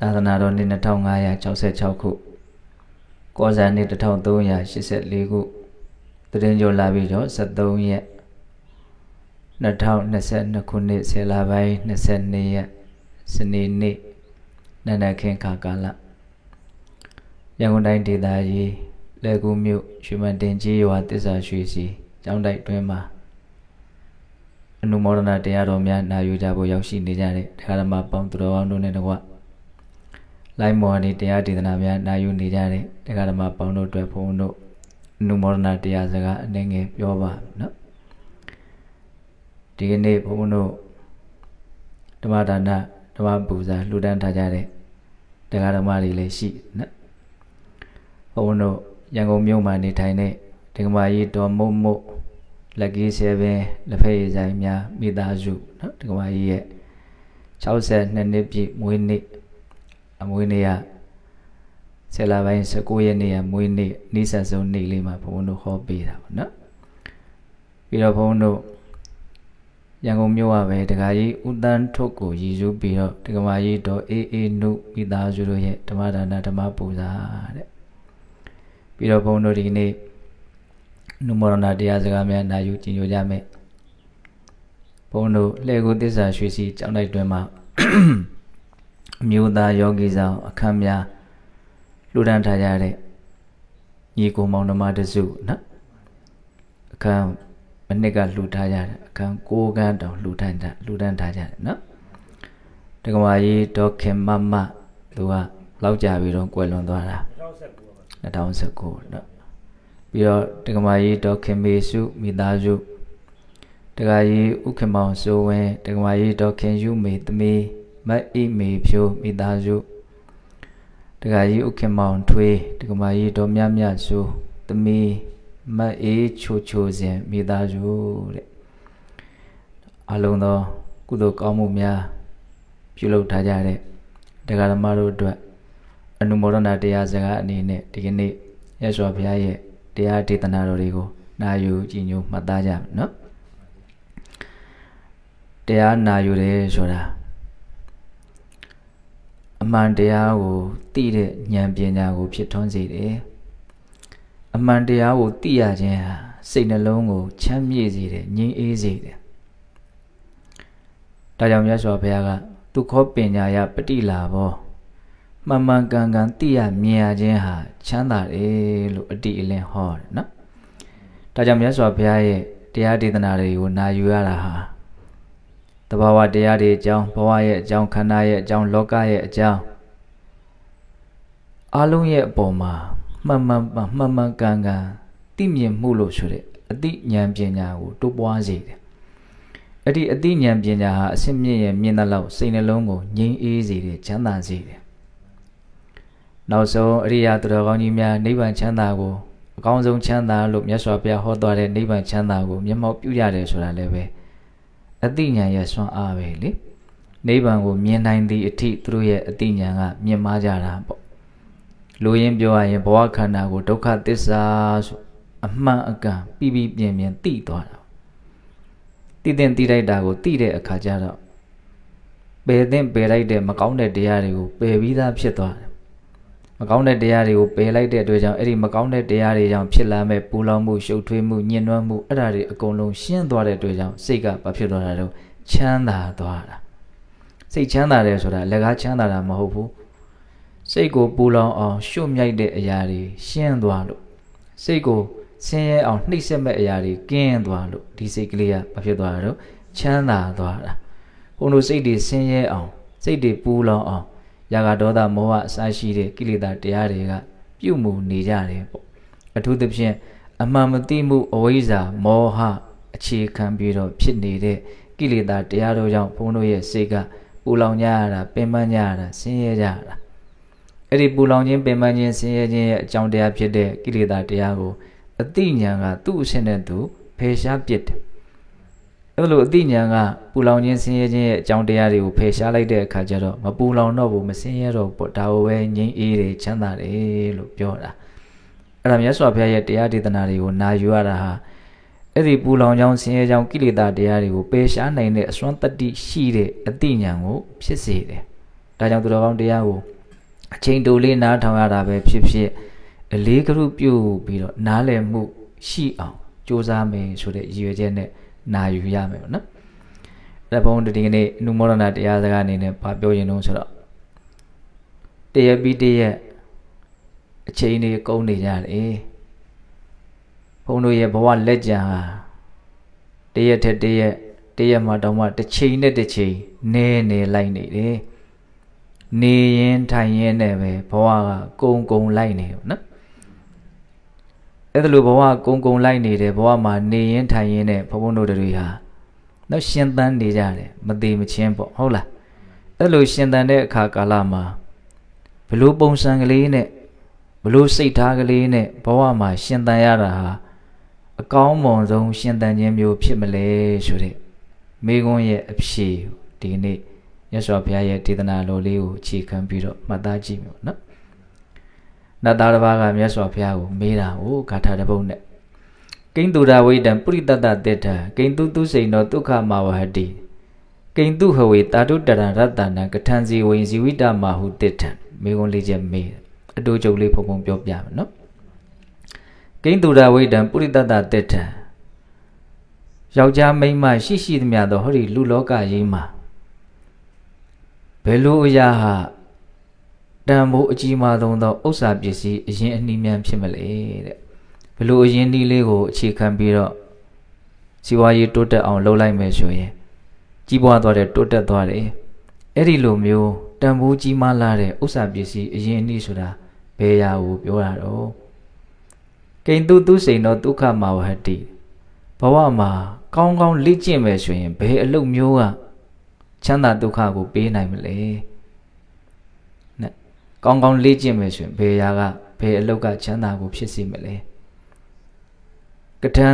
သာသနာတော်နှစ်2566ခုကောဇာနှစ်1384ခုတရင်ကျော်လာပြီးတော့73ရက်2022ခုနှစ်ဆယ်လပိုင်း22ရက်စနေနေ့နန္ဒခင်ခါကာလရန်ကုန်တိုင်းဒေသကြီးလက်ကူးမြို့ရွှေမတင်ကြီးရွာတစ္ဆာရွှေစီကျောင်းတိုက်တွင်မှာအနုမောဒနာတရားတော်များနာယူကြဖို့ရောက်ရှိနေကြတဲ့တရားဓမ္မပေါင်းသူတော်ကောင်းတို့နဲ့တကွ လိုက်မော်နေတရားဒေသနာများနာယူနေကြတဲ့တရားဓမ္မပေါင်းတို့အတွက်ဘုန်းတို့အနုမောဒနာတရားစကားအနေငယ်ပြောပါနော်ဒီကနေ့ဘုန်းတို့ဓမ္မဒါနဓမ္မပူဇာလှူဒန်းထားကြတဲ့တရားဓမ္မတွေလည်းရှိနော်ဘုန်းတို့ရန်ကုန်မြို့မှာနေထိုင်တဲ့ဒကမာကြီးတော်မုံမုတ်လက်ကီးဆယ်ပင်လက်ဖက်ရည်ဆိုင်များမိသားစုနော်ဒကမာကြီးရဲ့62နှစ်ပြည့်မွေးနေ့ အမွေးနေ့ကဆယ်လပိုင်း19ရက်နေ့ကမွေးနေ့နေ့ဆက်ဆုံးနေ့လေးမှာဘုန်းတို့ဟောပေးတာပေါ့နော်ပြီးတော့ဘုန်းတို့ရန်ကုန်မြို့ကပဲဒကာကြီးဦးတန်းထုတ်ကိုရည်စူးပြီးတော့ဒကမာကြီးတော်အေးအေးနုမိသားစုတို့ရဲ့ဓမ္မဒါနဓမ္မပူဇာတဲ့ပြီးတော့ဘုန်းတို့ဒီနေ့နုမောရဏတရားစကားများနာယူကြည်ညိုကြမယ်ဘုန်းတို့လှေကိုသစ္စာရွှေစီကျောင်းတိုက်တွင်မှာ အမျိုးသားယောဂီဆောင်အခမ်းများလူဒန်းထားကြတဲ့ညီကိုမောင်နှမတစုနော်အခမ်းမနစ်ကလှူထားကြတယ်အခန်း6ခန်းတောင်လှူထမ်းကြလှူဒန်းထားကြတယ်နော်တက္ကမကြီးဒေါခင်မမသူကလောက်ကြပြီးတော့ကွယ်လွန်သွားတာ2019နော်ပြီးတော့တက္ကမကြီးဒေါခင်မေစုမိသားစုတက္ကကြီးဥခင်မောင်စိုးဝင်းတက္ကမကြီးဒေါခင်ယူမေသမီး မတ်အိမေဖြိုးမိသားစုတက္ကကြီးဥခင်မောင်ထွေးတက္ကမကြီးဒေါမြမြစုသမီးမတ်အေးချိုချိုစဉ်မိသားစုတဲ့အလုံးသောကုသိုလ်ကောင်းမှုများပြုလုပ်ထားကြတဲ့တရားဓမ္မတို့အတွက်အနုမောဒနာတရားစကားအနေနဲ့ဒီကနေ့ရသော်ဘုရားရဲ့တရားဒေသနာတော်တွေကိုနာယူကြည်ညိုမှတ်သားကြမယ်နော်တရားနာယူတယ်ဆိုတာ အမှန်တရားကိုသိတဲ့ဉာဏ်ပညာကို ဖြစ်ထွန်းစေတယ်အမှန်တရားကိုသိရခြင်းဟာစိတ်နှလုံးကိုချမ်းမြေ့စေတယ်ငြိမ်းအေးစေတယ်ဒါကြောင့်မြတ်စွာဘုရားကဒုက္ခပညာယပฏิလာဘောမှန်မှန်ကန်ကန်သိရမြင်ရခြင်းဟာချမ်းသာတယ်လို့အတိအလင်းဟောတယ်နော်ဒါကြောင့်မြတ်စွာဘုရားရဲ့တရားဒေသနာတွေကိုနာယူရတာဟာ တဘာဝတရားတွေအကြောင်းဘဝရဲ့အကြောင်းခန္ဓာရဲ့အကြောင်းလောကရဲ့အကြောင်းအလုံးရဲ့အပေါ်မှာမှန်မှန်မှန်မှန်ကန်ကန်သိမြင်မှုလို့ဆိုတဲ့အသိဉာဏ်ပညာကိုတိုးပွားစေတယ်အဲ့ဒီအသိဉာဏ်ပညာဟာအစစ်မြင့်ရဲ့မြင်တဲ့လောက်စိတ်နှလုံးကိုငြိမ်းအေးစေတယ်ချမ်းသာစေတယ်နောက်ဆုံးအရိယာသူတော်ကောင်းကြီးများနိဗ္ဗာန်ချမ်းသာကိုအကောင်းဆုံးချမ်းသာလို့မြတ်စွာဘုရားဟောသွားတဲ့နိဗ္ဗာန်ချမ်းသာကိုမျက်မှောက်ပြုရတယ်ဆိုတာလည်းပဲ အသိဉာဏ်ရဲ့ဆွမ်းအားပဲလေနိဗ္ဗာန်ကိုမြင်နိုင်သည့်အထိသူတို့ရဲ့အသိဉာဏ်ကမြင်မာကြတာပေါ့လူရင်းပြောရရင်ဘဝခန္ဓာကိုဒုက္ခသစ္စာဆိုအမှန်အကန်ပြီးပြီးပြင်းပြင်းသိသွားတာသိတဲ့သိလိုက်တာကိုသိတဲ့အခါကျတော့ပယ်တဲ့ပယ်လိုက်တဲ့မကောင်းတဲ့တရားတွေကိုပယ်ပြီးသားဖြစ်သွားတယ် မကောင်းတဲ့တရားတွေကိုပယ်လိုက်တဲ့အတွက်ကြောင့်အဲ့ဒီမကောင်းတဲ့တရားတွေကြောင့်ဖြစ်လာမဲ့ပူလောင်မှုရှုပ်ထွေးမှုညှဉ်းနှွမ်းမှုအဲ့ဒါတွေအကုန်လုံးရှင်းသွားတဲ့အတွက်ကြောင့်စိတ်ကဘာဖြစ်သွားတာတော့ချမ်းသာသွားတာစိတ်ချမ်းသာတယ်ဆိုတာလက်ကားချမ်းသာတာမဟုတ်ဘူးစိတ်ကိုပူလောင်အောင်ရှုမြိုက်တဲ့အရာတွေရှင်းသွားလို့စိတ်ကိုဆင်းရဲအောင်နှိမ့်ဆက်မဲ့အရာတွေကင်းသွားလို့ဒီစိတ်ကလေးကဘာဖြစ်သွားတာတော့ချမ်းသာသွားတာဘုံတို့စိတ်တွေဆင်းရဲအောင်စိတ်တွေပူလောင်အောင် ရာဂဒေါသမောဟအစရှိတဲ့ကိလေသာတရားတွေကပြုတ်မှုနေကြတယ်ပေါ့အထူးသဖြင့်အမှန်မသိမှုအဝိဇ္ဇာမောဟအခြေခံပြီးတော့ဖြစ်နေတဲ့ကိလေသာတရားတို့ကြောင့်ဘုန်းတို့ရဲ့စိတ်ကပူလောင်ကြရတာပင်ပန်းကြရတာဆင်းရဲကြရတာအဲ့ဒီပူလောင်ခြင်းပင်ပန်းခြင်းဆင်းရဲခြင်းရဲ့အကြောင်းတရားဖြစ်တဲ့ကိလေသာတရားကိုအတိညာကသူ့အရှင်နဲ့သူဖယ်ရှားပစ်တယ် အဲ့လိုအတိညာကပူလောင်ခြင်းဆင်းရဲခြင်းရဲ့အကြောင်းတရားတွေကိုဖယ်ရှားလိုက်တဲ့အခါကျတော့မပူလောင်တော့ဘူးမဆင်းရဲတော့ဘူးဒါကိုပဲငြိမ်းအေးတယ်ချမ်းသာတယ်လို့ပြောတာအဲ့ဒါမြတ်စွာဘုရားရဲ့တရားဒေသနာတွေကိုနာယူရတာဟာအဲ့ဒီပူလောင်ကြောင်းဆင်းရဲကြောင်းကိလေသာတရားတွေကိုပယ်ရှားနိုင်တဲ့အစွမ်းတတ္တိရှိတဲ့အတိညာကိုဖြစ်စေတယ်ဒါကြောင့်သူတော်ကောင်းတရားကိုအချိန်တိုလေးနားထောင်ရတာပဲဖြစ်ဖြစ်အလေးကရုပြုတ်ပြီးတော့နားလည်မှုရှိအောင်ကြိုးစားမယ်ဆိုတဲ့ရည်ရွယ်ချက်နဲ့ နာယူရမယ်ပေါ့နော်အဲ့ဒါဘုန်းဒီကနေ့နုမောဒနာတရားစကားအနေနဲ့ဗာပြောရင်တော့ဆိုတော့တရပြီးတရအချိန်တွေကုန်နေကြတယ်ဘုန်းတို့ရဲ့ဘဝလက်ကြံဟာတရက်ထက်တရက်တရက်မှာတောင်မှတစ်ချိန်နဲ့တစ်ချိန်နဲနေလိုက်နေတယ်နေရင်ထိုင်ရင်နဲ့ပဲဘဝကကုံကုံလိုက်နေနော် အဲ့ဒါလိုဘဝကုံကုံလိုက်နေတယ်ဘဝမှာနေရင်ထိုင်ရင်နဲ့ဘုံဘုံတို့တွေဟာတော့ရှင်သန်နေကြတယ်မသေးမချင်းပေါ့ဟုတ်လားအဲ့လိုရှင်သန်တဲ့အခါကာလမှာဘလို့ပုံစံကလေးနဲ့ဘလို့စိတ်ထားကလေးနဲ့ဘဝမှာ ရှင်သန်ရတာဟာအကောင်းမွန်ဆုံးရှင်သန်ခြင်းမျိုးဖြစ်မလဲဆိုတဲ့မိကွန်းရဲ့အဖြေဒီနေ့မြတ်စွာဘုရားရဲ့ဒေသနာတော်လေးကိုအခြေခံပြီးတော့မှတ်သားကြည့်မယ်နော် နတ်သားတစ်ပါးကမြတ်စွာဘုရားကိုမေးတာဟိုဂါထာတစ်ပုဒ်နဲ့ကိန္တုရာဝိတံပုရိတတတေထကိန္တုတုစိန်သောဒုက္ခမဝဟတိကိန္တုဟဝေတာတုတရံရတ္တနံကထံစီဝိဇီဝိတမဟုတေထံမေကုံးလေးချက်မေးအတူချုပ်လေးဖုံဖုံပြောပြမယ်နော်ကိန္တုရာဝိတံပုရိတတတေထယောက်ျားမိန်းမရှိရှိသမျှသောဟောဒီလူလောကကြီးမှာဘယ်လိုအရာဟာ တန်ဖိုးအကြီးမားဆုံးသောဥစ္စာပစ္စည်းအရင်အနှီးမြန်းဖြစ်မလဲတဲ့ဘယ်လိုအရင်ဒီလေးကိုအခြေခံပြီးတော့စီဝါရေးတိုးတက်အောင်လုပ်လိုက်မယ်ဆိုရင်ကြီးပွားသွားတယ်တိုးတက်သွားတယ်အဲ့ဒီလိုမျိုးတန်ဖိုးကြီးမားလာတဲ့ဥစ္စာပစ္စည်းအရင်အနှီးဆိုတာဘယ်ရာကိုပြောတာတော့ကိန်တုတုစိန်သောဒုက္ခမဝဟတိဘဝမှာကောင်းကောင်းလေ့ကျင့်မယ်ဆိုရင်ဘယ်အလုပ်မျိုးကချမ်းသာဒုက္ခကိုပေးနိုင်မလဲနဲ့ ကောင်းကောင်းလေ့ကျင့်မယ်ဆိုရင်ဘယ်ရာကဘယ်အလုပ်ကချမ်းသာကိုဖြစ်စေမလဲကထံ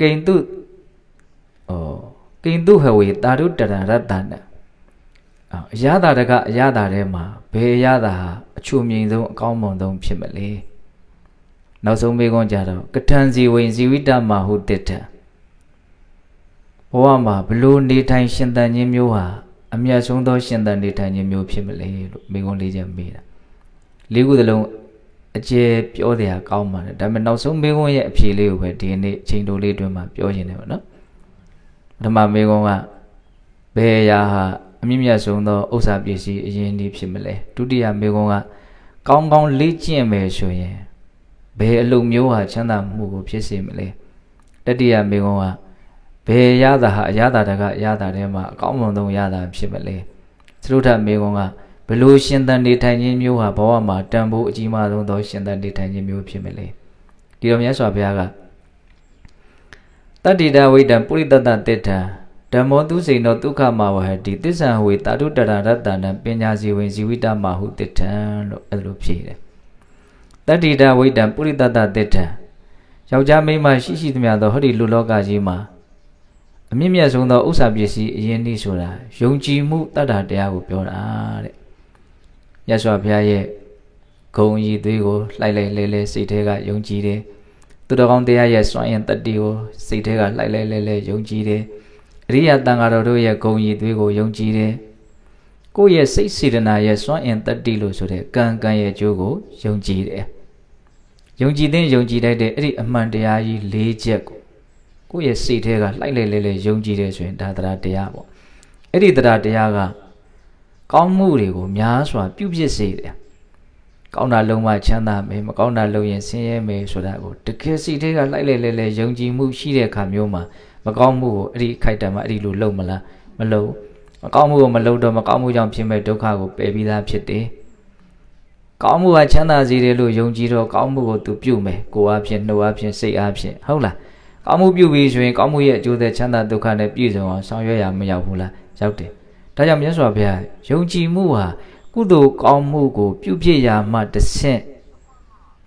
ကိန်တုဩကိန်တုဟဝေတာရုတရရတ္တနာအရသာတကအရသာထဲမှာဘယ်အရသာဟာအချူမြင့်ဆုံးအကောင်းမွန်ဆုံးဖြစ်မလဲနောက်ဆုံးမေးခွန်းကြတော့ကထံစီဝိဇီဝိတမဟုတ္တဘဝမှာဘလို့နေထိုင်ရှင်သန်ခြင်းမျိုးဟာ အမြတ်ဆုံးသောရှင်သန်နေထိုင်ခြင်းမျိုးဖြစ်မလဲလို့မိကုံးလေးချက်မေးတာလေးခုသလုံးအကျယ်ပြောတဲ့အကောင်းပါတယ်ဒါပေမဲ့နောက်ဆုံးမိကုံးရဲ့အဖြေလေးကိုပဲဒီနေ့အချိန်တိုလေးအတွင်းမှာပြောခြင်းတယ်ပေါ့နော်ပထမမိကုံးကဘယ်ရာဟာအမြင့်မြတ်ဆုံးသောဥစ္စာပစ္စည်းအရင်ဒီဖြစ်မလဲဒုတိယမိကုံးကကောင်းကောင်းလေ့ကျင့်မယ်ဆိုရင်ဘယ်အလုပ်မျိုးဟာချမ်းသာမှုကိုဖြစ်စေမလဲတတိယမိကုံးက ဘယ်ရတာဟာအရတာတကအရတာထဲမှာအကောင်းဆုံးရတာဖြစ်မလဲသရုထမေကုံကဘလို့ရှင်သန်နေထိုင်ခြင်းမျိုးဟာဘဝမှာတန်ဖိုးအကြီးမားဆုံးသောရှင်သန်နေထိုင်ခြင်းမျိုးဖြစ်မလဲဒီလိုမြတ်စွာဘုရားကတတ္တိတဝိတံပုရိတတတေထံဓမ္မောသူစိန်သောဒုက္ခမဝဟတိသစ္ဆံဝေတာတုတရရတ္တနံပညာစီဝင်ဇီဝိတမဟုတေထံလို့အဲ့လိုဖြေတယ်တတ္တိတဝိတံပုရိတတတေထံယောက်ျားမိန်းမရှိရှိသမျှသောဟောဒီလူလောကကြီးမှာ အမြင့်မြတ်ဆုံးသောဥစ္စာပစ္စည်းအရင်နည်းဆိုတာယုံကြည်မှုတတ္တာတရားကိုပြောတာတဲ့ရသော်ဘုရားရဲ့ဂုံရည်သွေးကိုလှိုက်လိုက်လဲလဲစိတ်ထဲကယုံကြည်တယ်သူတော်ကောင်းတရားရဲ့စွမ်းရင်တတ္တိကိုစိတ်ထဲကလှိုက်လိုက်လဲလဲယုံကြည်တယ်အရိယတန်ဃာတော်တို့ရဲ့ဂုံရည်သွေးကိုယုံကြည်တယ်ကိုယ့်ရဲ့စိတ်စေတနာရဲ့စွမ်းအင်တတ္တိလို့ဆိုတဲ့ကံကံရဲ့အကျိုးကိုယုံကြည်တယ်ယုံကြည်တဲ့ယုံကြည်တတ်တဲ့အဲ့ဒီအမှန်တရားကြီး၄ချက်ကို ကိုယ့်ရဲ့စိတ်ထဲကလှိုက်လေလေလေယုံကြည်တယ်ဆိုရင်ဒါတရားတရားပေါ့အဲ့ဒီတရားတရားကကောင်းမှုတွေကိုများစွာပြုပြစ်စေတယ်ကောင်းတာလုံးဝချမ်းသာမယ်မကောင်းတာလုံးရင်ဆင်းရဲမယ်ဆိုတာကိုတကယ်စိတ်ထဲကလှိုက်လေလေလေယုံကြည်မှုရှိတဲ့အခါမျိုးမှာမကောင်းမှုကိုအဲ့ဒီခိုက်တံမှာအဲ့ဒီလိုလုပ်မလားမလုပ်မကောင်းမှုကိုမလုပ်တော့မကောင်းမှုကြောင့်ဖြစ်မဲ့ဒုက္ခကိုပယ်ပြီးသားဖြစ်တယ်ကောင်းမှုကချမ်းသာစေတယ်လို့ယုံကြည်တော့ကောင်းမှုကိုသူပြုမယ်ကိုယ်အဖြစ်နှုတ်အဖြစ်စိတ်အဖြစ်ဟုတ်လား ကောင်းမှုပြုပြီးဆိုရင်ကောင်းမှုရဲ့အကျိုးသက်ချမ်းသာဒုက္ခနဲ့ပြည့်စုံအောင်ဆောင်ရွက်ရမရောက်ဘူးလားရောက်တယ်ဒါကြောင့်မြတ်စွာဘုရားယုံကြည်မှုဟာကုသိုလ်ကောင်းမှုကိုပြုပြရမှတဆင့်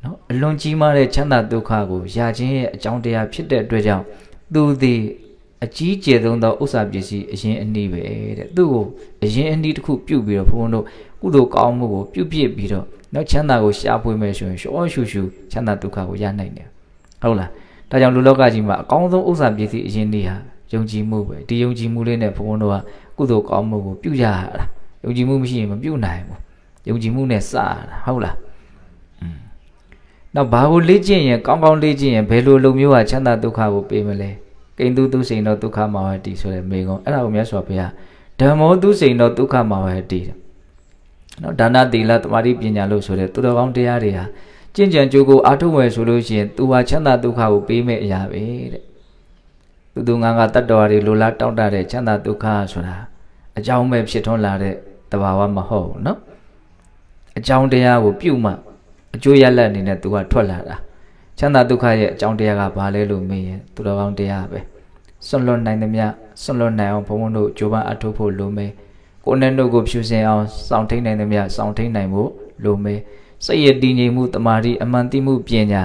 နော်အလွန်ကြီးမားတဲ့ချမ်းသာဒုက္ခကိုရခြင်းရဲ့အကြောင်းတရားဖြစ်တဲ့အတွက်ကြောင့်သူသည်အကြီးကျယ်ဆုံးသောဥစ္စာပစ္စည်းအရင်အနည်းပဲတဲ့သူ့ကိုအရင်အနည်းတစ်ခုပြုတ်ပြီးတော့ဘုန်းတို့ကုသိုလ်ကောင်းမှုကိုပြုတ်ပြစ်ပြီးတော့နောက်ချမ်းသာကိုရှားဖွေမယ်ဆိုရင်ရှောရှူရှူချမ်းသာဒုက္ခကိုရနိုင်တယ်ဟုတ်လား ဒါကြောင့်လူလောကကြီးမှာအကောင်းဆုံးဥစ္စာပစ္စည်းအရင်နေ့ဟာယုံကြည်မှုပဲဒီယုံကြည်မှုလေးနဲ့ဘုန်းတော်ကကုသိုလ်ကောင်းမှုကိုပြုရတာယုံကြည်မှုမရှိရင်မပြုတ်နိုင်ဘူးယုံကြည်မှုနဲ့စရတာဟုတ်လားอืมနောက်ဘာကိုလေ့ကျင့်ရင်ကောင်းကောင်းလေ့ကျင့်ရင်ဘယ်လိုလုံမျိုးဟာချမ်းသာဒုက္ခကိုပေးမလဲကိန်းသူသူစိန်တော့ဒုက္ခမောဟတိဆိုတဲ့မေကုံအဲ့ဒါကိုမြတ်စွာဘုရားဓမ္မောသူစိန်တော့ဒုက္ခမောဟတိနော်ဒါနသီလသမာဓိပညာလို့ဆိုတဲ့သူတော်ကောင်းတရားတွေဟာ ကျင့်ကြံကြိုးကိုအားထုတ်မယ်ဆိုလို့ရှိရင်သူဟာချမ်းသာဒုက္ခကိုပေးမဲ့အရာပဲတဲ့သူသူငါငါတတ္တဝါတွေလိုလားတောင့်တတဲ့ချမ်းသာဒုက္ခဆိုတာအကြောင်းပဲဖြစ်ထွန်းလာတဲ့တဘာဝမဟုတ်ဘူးနော်အကြောင်းတရားကိုပြုမှအကျိုးရလဒ်အနေနဲ့သူကထွက်လာတာချမ်းသာဒုက္ခရဲ့အကြောင်းတရားကဘာလဲလို့မေးရင်သူတော်ကောင်းတရားပဲစွန့်လွတ်နိုင်သမျှစွန့်လွတ်နိုင်အောင်ဘုန်းဘုန်းတို့ကြိုးပမ်းအထောက်ဖို့လိုမယ်ကိုယ်နဲ့တို့ကိုဖြူစင်အောင်စောင့်ထိန်နိုင်သမျှစောင့်ထိန်နိုင်ဖို့လိုမယ် စိတ်ရတည်ငြိမ်မှုတမာတိအမှန်သိမှုပညာ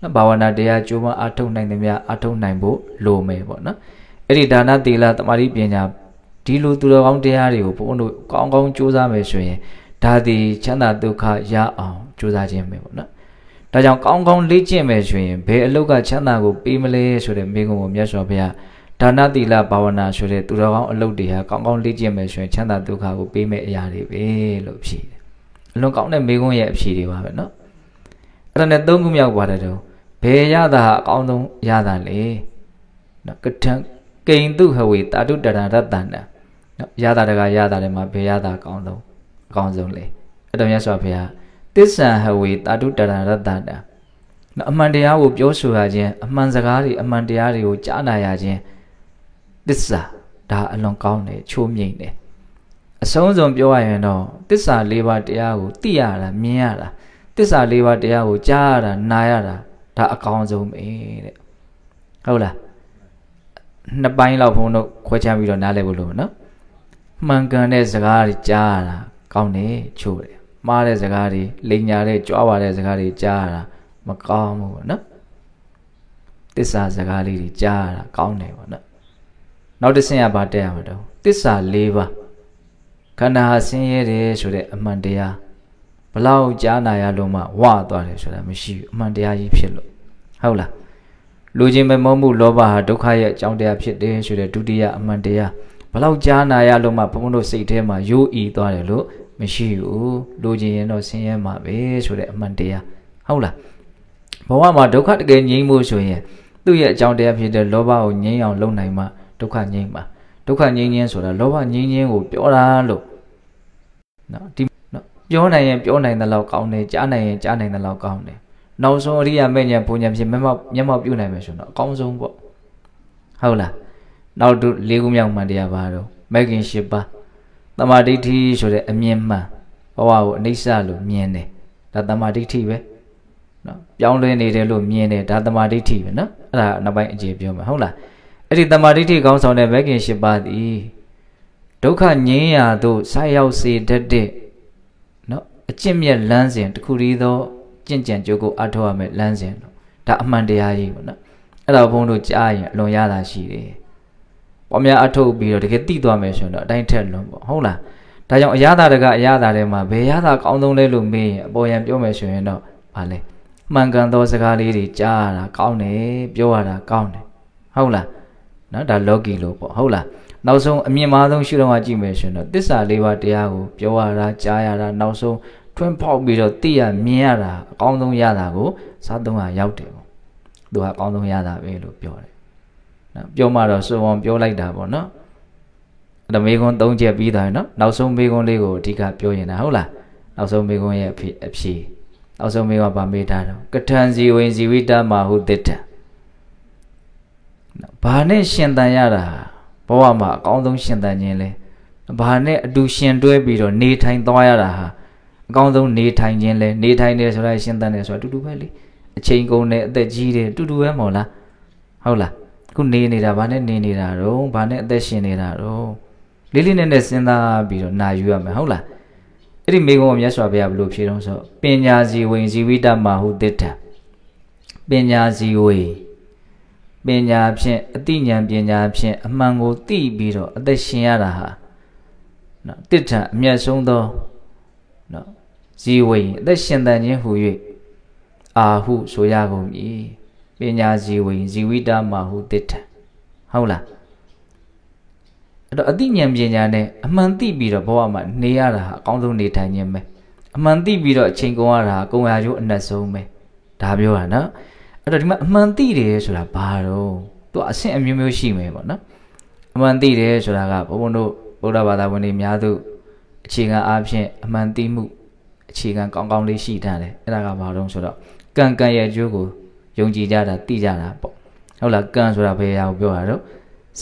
နော်ဘာဝနာတရားကြိုးပမ်းအထောက်နိုင်သမျှအထောက်နိုင်ဖို့လိုမယ်ပေါ့နော်အဲ့ဒီဒါနသီလတမာတိပညာဒီလိုသူတော်ကောင်းတရားတွေကိုဘုန်းဘုန်းတို့ကောင်းကောင်းကြိုးစားမယ်ဆိုရင်ဒါသည်ချမ်းသာဒုက္ခရအောင်ကြိုးစားခြင်းပဲပေါ့နော်ဒါကြောင့်ကောင်းကောင်းလေ့ကျင့်မယ်ဆိုရင်ဘယ်အလုတ်ကချမ်းသာကိုပေးမလဲဆိုတဲ့မိကုံကိုမြတ်စွာဘုရားဒါနသီလဘာဝနာဆိုတဲ့သူတော်ကောင်းအလုတ်တွေဟာကောင်းကောင်းလေ့ကျင့်မယ်ဆိုရင်ချမ်းသာဒုက္ခကိုပေးမဲ့အရာတွေပဲလို့ဖြေတယ် အလွန်ကောင်းတဲ့မိကုံရဲ့အဖြေတွေပါပဲနော်အဲ့ဒါနဲ့သုံးခုမြောက်ပါတယ်တော့ဘယ်ရတာအကောင်းဆုံးရတာလေနော်ကထံကိန်တုဟဝေတာတုတရရတ္တန္တနော်ရတာတကရတာတွေမှာဘယ်ရတာအကောင်းဆုံးအကောင်းဆုံးလေအဲ့တော့မြတ်စွာဘုရားတစ္ဆံဟဝေတာတုတရရတ္တန္တနော်အမှန်တရားကိုပြောဆိုရခြင်းအမှန်စကားတွေအမှန်တရားတွေကိုကြားနာရခြင်းတစ္ဆာဒါအလွန်ကောင်းတယ်ချိုးမြိတ်တယ် အဆုံးစုံပြောရရင်တော့တစ္ဆာ၄ပါးတရားကိုသိရတာမြင်ရတာတစ္ဆာ၄ပါးတရားကိုကြားရတာနားရတာဒါအကောင်းဆုံးပဲတဲ့ဟုတ်လားနှစ်ပိုင်းလောက်ဘုန်းတို့ခွဲခြားပြီးတော့နားလည်ဖို့လို့နော်မှန်ကန်တဲ့စကားတွေကြားရတာကောင်းတယ်ချို့တယ်မှားတဲ့စကားတွေလိန်ညာတဲ့ကြွားပါတဲ့စကားတွေကြားရတာမကောင်းဘူးပေါ့နော်တစ္ဆာစကားလေးတွေကြားရတာကောင်းတယ်ပေါ့နော်နောက်တစ်ဆင့်ကဘာတက်ရမှာတော့တစ္ဆာ၄ပါး ခန္ဓာဟာဆင်းရဲတယ်ဆိုတဲ့အမှန်တရားဘလောက်ကြားနာရလို့မှဝသွားတယ်ဆိုတာမရှိဘူးအမှန်တရားကြီးဖြစ်လို့ဟုတ်လားလူချင်းမမောမှုလောဘဟာဒုက္ခရဲ့အကြောင်းတရားဖြစ်တယ်ဆိုတဲ့ဒုတိယအမှန်တရားဘလောက်ကြားနာရလို့မှဘုန်းဘုန်းတို့စိတ်ထဲမှာယိုးဤသွားတယ်လို့မရှိဘူးလူချင်းရင်တော့ဆင်းရဲမှာပဲဆိုတဲ့အမှန်တရားဟုတ်လားဘဝမှာဒုက္ခတကယ်ငြိမ်းမှုဆိုရင်သူ့ရဲ့အကြောင်းတရားဖြစ်တဲ့လောဘကိုငြိမ်းအောင်လုပ်နိုင်မှဒုက္ခငြိမ်းမှာ ဒုက္ခငြိမ်းခြင်းဆိုတာလောဘငြိမ်းခြင်းကိုပြောတာလို့နော်ဒီနော်ပြောနိုင်ရင်ပြောနိုင်တဲ့လောက်ကောင်းတယ်ကြားနိုင်ရင်ကြားနိုင်တဲ့လောက်ကောင်းတယ်နောက်ဆုံးအရိယာမဲ့ညာဘုံညာဖြစ်မျက်မှောက်မျက်မှောက်ပြုနိုင်မယ်ဆိုတော့အကောင်းဆုံးပေါ့ဟုတ်လားနောက်တို့လေးခုမြောက်မှန်တရားပါတော့မဂ်ကင်၈ပါးတမာဒိဋ္ဌိဆိုတဲ့အမြင်မှန်ဘဝကိုအနိစ္စလို့မြင်တယ်ဒါတမာဒိဋ္ဌိပဲနော်ပြောင်းလဲနေတယ်လို့မြင်တယ်ဒါတမာဒိဋ္ဌိပဲနော်အဲ့ဒါနောက်ပိုင်းအခြေပြောမှာဟုတ်လား အဲ့ဒီတမာဒိဋ္ဌိကောင်းဆောင်တဲ့မဂ်ကင်၈ပါးသည်ဒုက္ခငြိမ်းရာသို့ဆိုက်ရောက်စေတတ်တဲ့နော်အကျင့်မြတ်လမ်းစဉ်တစ်ခုတည်းသောကြင့်ကြံကြိုးကိုအထောက်ရမယ်လမ်းစဉ်တော့ဒါအမှန်တရားကြီးပေါ့နော်အဲ့တော့ဘုန်းတို့ကြားရင်အလွန်ရတာရှိတယ်။ပေါ်များအထုတ်ပြီးတော့တကယ်သိသွားမယ်ဆိုရင်တော့အတိုင်းထက်လွန်ပေါ့ဟုတ်လား။ဒါကြောင့်အရသာတကအရသာထဲမှာဘယ်ရသာကောင်းဆုံးလဲလို့မေးရင်အပေါ်ယံပြောမယ်ဆိုရင်တော့ဗာလဲ။မှန်ကန်သောစကားလေးတွေကြားရတာကောင်းတယ်ပြောရတာကောင်းတယ်ဟုတ်လား။ နော်ဒါလောကီလို့ပေါ့ဟုတ်လား။နောက်ဆုံးအမြင့်မားဆုံးရှုတော့ကြည့်မယ်ဆိုရင်တော့တစ္ဆာလေးပါးတရားကိုပြောရတာကြားရတာနောက်ဆုံးထွန်းဖောက်ပြီးတော့သိရမြင်ရတာအကောင်းဆုံးရတာကိုစားသုံးရရောက်တယ်ပေါ့သူကအကောင်းဆုံးရတာပဲလို့ပြောတယ်နော်ပြောမှတော့စွန်ဝန်ပြောလိုက်တာပေါ့နော်အဲ့ဒါမေကွန်း၃ချက်ပြီးသွားပြီနော်နောက်ဆုံးမေကွန်းလေးကိုအဓိကပြောရင်တာဟုတ်လားနောက်ဆုံးမေကွန်းရဲ့အဖြေအဖြေနောက်ဆုံးမေကွန်းဗာမေးထားတော့ကထံဇီဝင်ဇီဝိတမဟုတိတ္တ ဘာနဲ့ရှင်တန်ရတာဘဝမှာအကောင်းဆုံးရှင်တန်ခြင်းလဲဘာနဲ့အတူရှင်တွဲပြီးတော့နေထိုင်သွားရတာဟာအကောင်းဆုံးနေထိုင်ခြင်းလဲနေထိုင်တယ်ဆိုတာရှင်းတတ်တယ်ဆိုတာအတူတူပဲလေအချိန်ကုန်တယ်အသက်ကြီးတယ်အတူတူပဲမဟုတ်လားဟုတ်လားခုနေနေတာဘာနဲ့နေနေတာတော့ဘာနဲ့အသက်ရှင်နေတာတော့လေးလေးနက်နက်စဉ်းစားပြီးတော့နာယူရမယ်ဟုတ်လားအဲ့ဒီမိဂုံမြတ်စွာဘုရားဘလို့ဖြေတော့ဆိုပညာစီဝင်ဇီဝိတမဟုတိတ္တပညာစီဝေ ပညာဖြင့်အတိညာပညာဖြင့်အမှန်ကိုသိပြီးတော့အသက်ရှင်ရတာဟာနော်တိဋ္ဌအမျက်ဆုံးသောနော်ဇီဝိအသက်ရှင်တန်ခြင်းဟူ၍အာဟုဆိုရကုန်ပြီပညာဇီဝိဇီဝိတမဟုတိဋ္ဌဟုတ်လားအဲ့တော့အသိဉာဏ်ပညာနဲ့အမှန်သိပြီးတော့ဘဝမှာနေရတာအကောင်းဆုံးနေထိုင်ခြင်းပဲအမှန်သိပြီးတော့အချိန်ကုန်ရတာကုံရကျိုးအနက်ဆုံးပဲဒါပြောတာနော် အဲ့တော့ဒီမှာအမှန်သိတယ်ဆိုတာဘာတော့သူအဆင့်အမျိုးမျိုးရှိမယ်ပေါ့နော်အမှန်သိတယ်ဆိုတာကဘုန်းဘုန်းတို့ဗုဒ္ဓဘာသာဝင်တွေများသူအခြေခံအားဖြင့်အမှန်သိမှုအခြေခံကောင်းကောင်းလေးရှိထားတယ်အဲ့ဒါကဘာလို့ဆိုတော့ကံကံရဲ့အကျိုးကိုယုံကြည်ကြတာသိကြတာပေါ့ဟုတ်လားကံဆိုတာဘယ်အရာကိုပြောတာတော့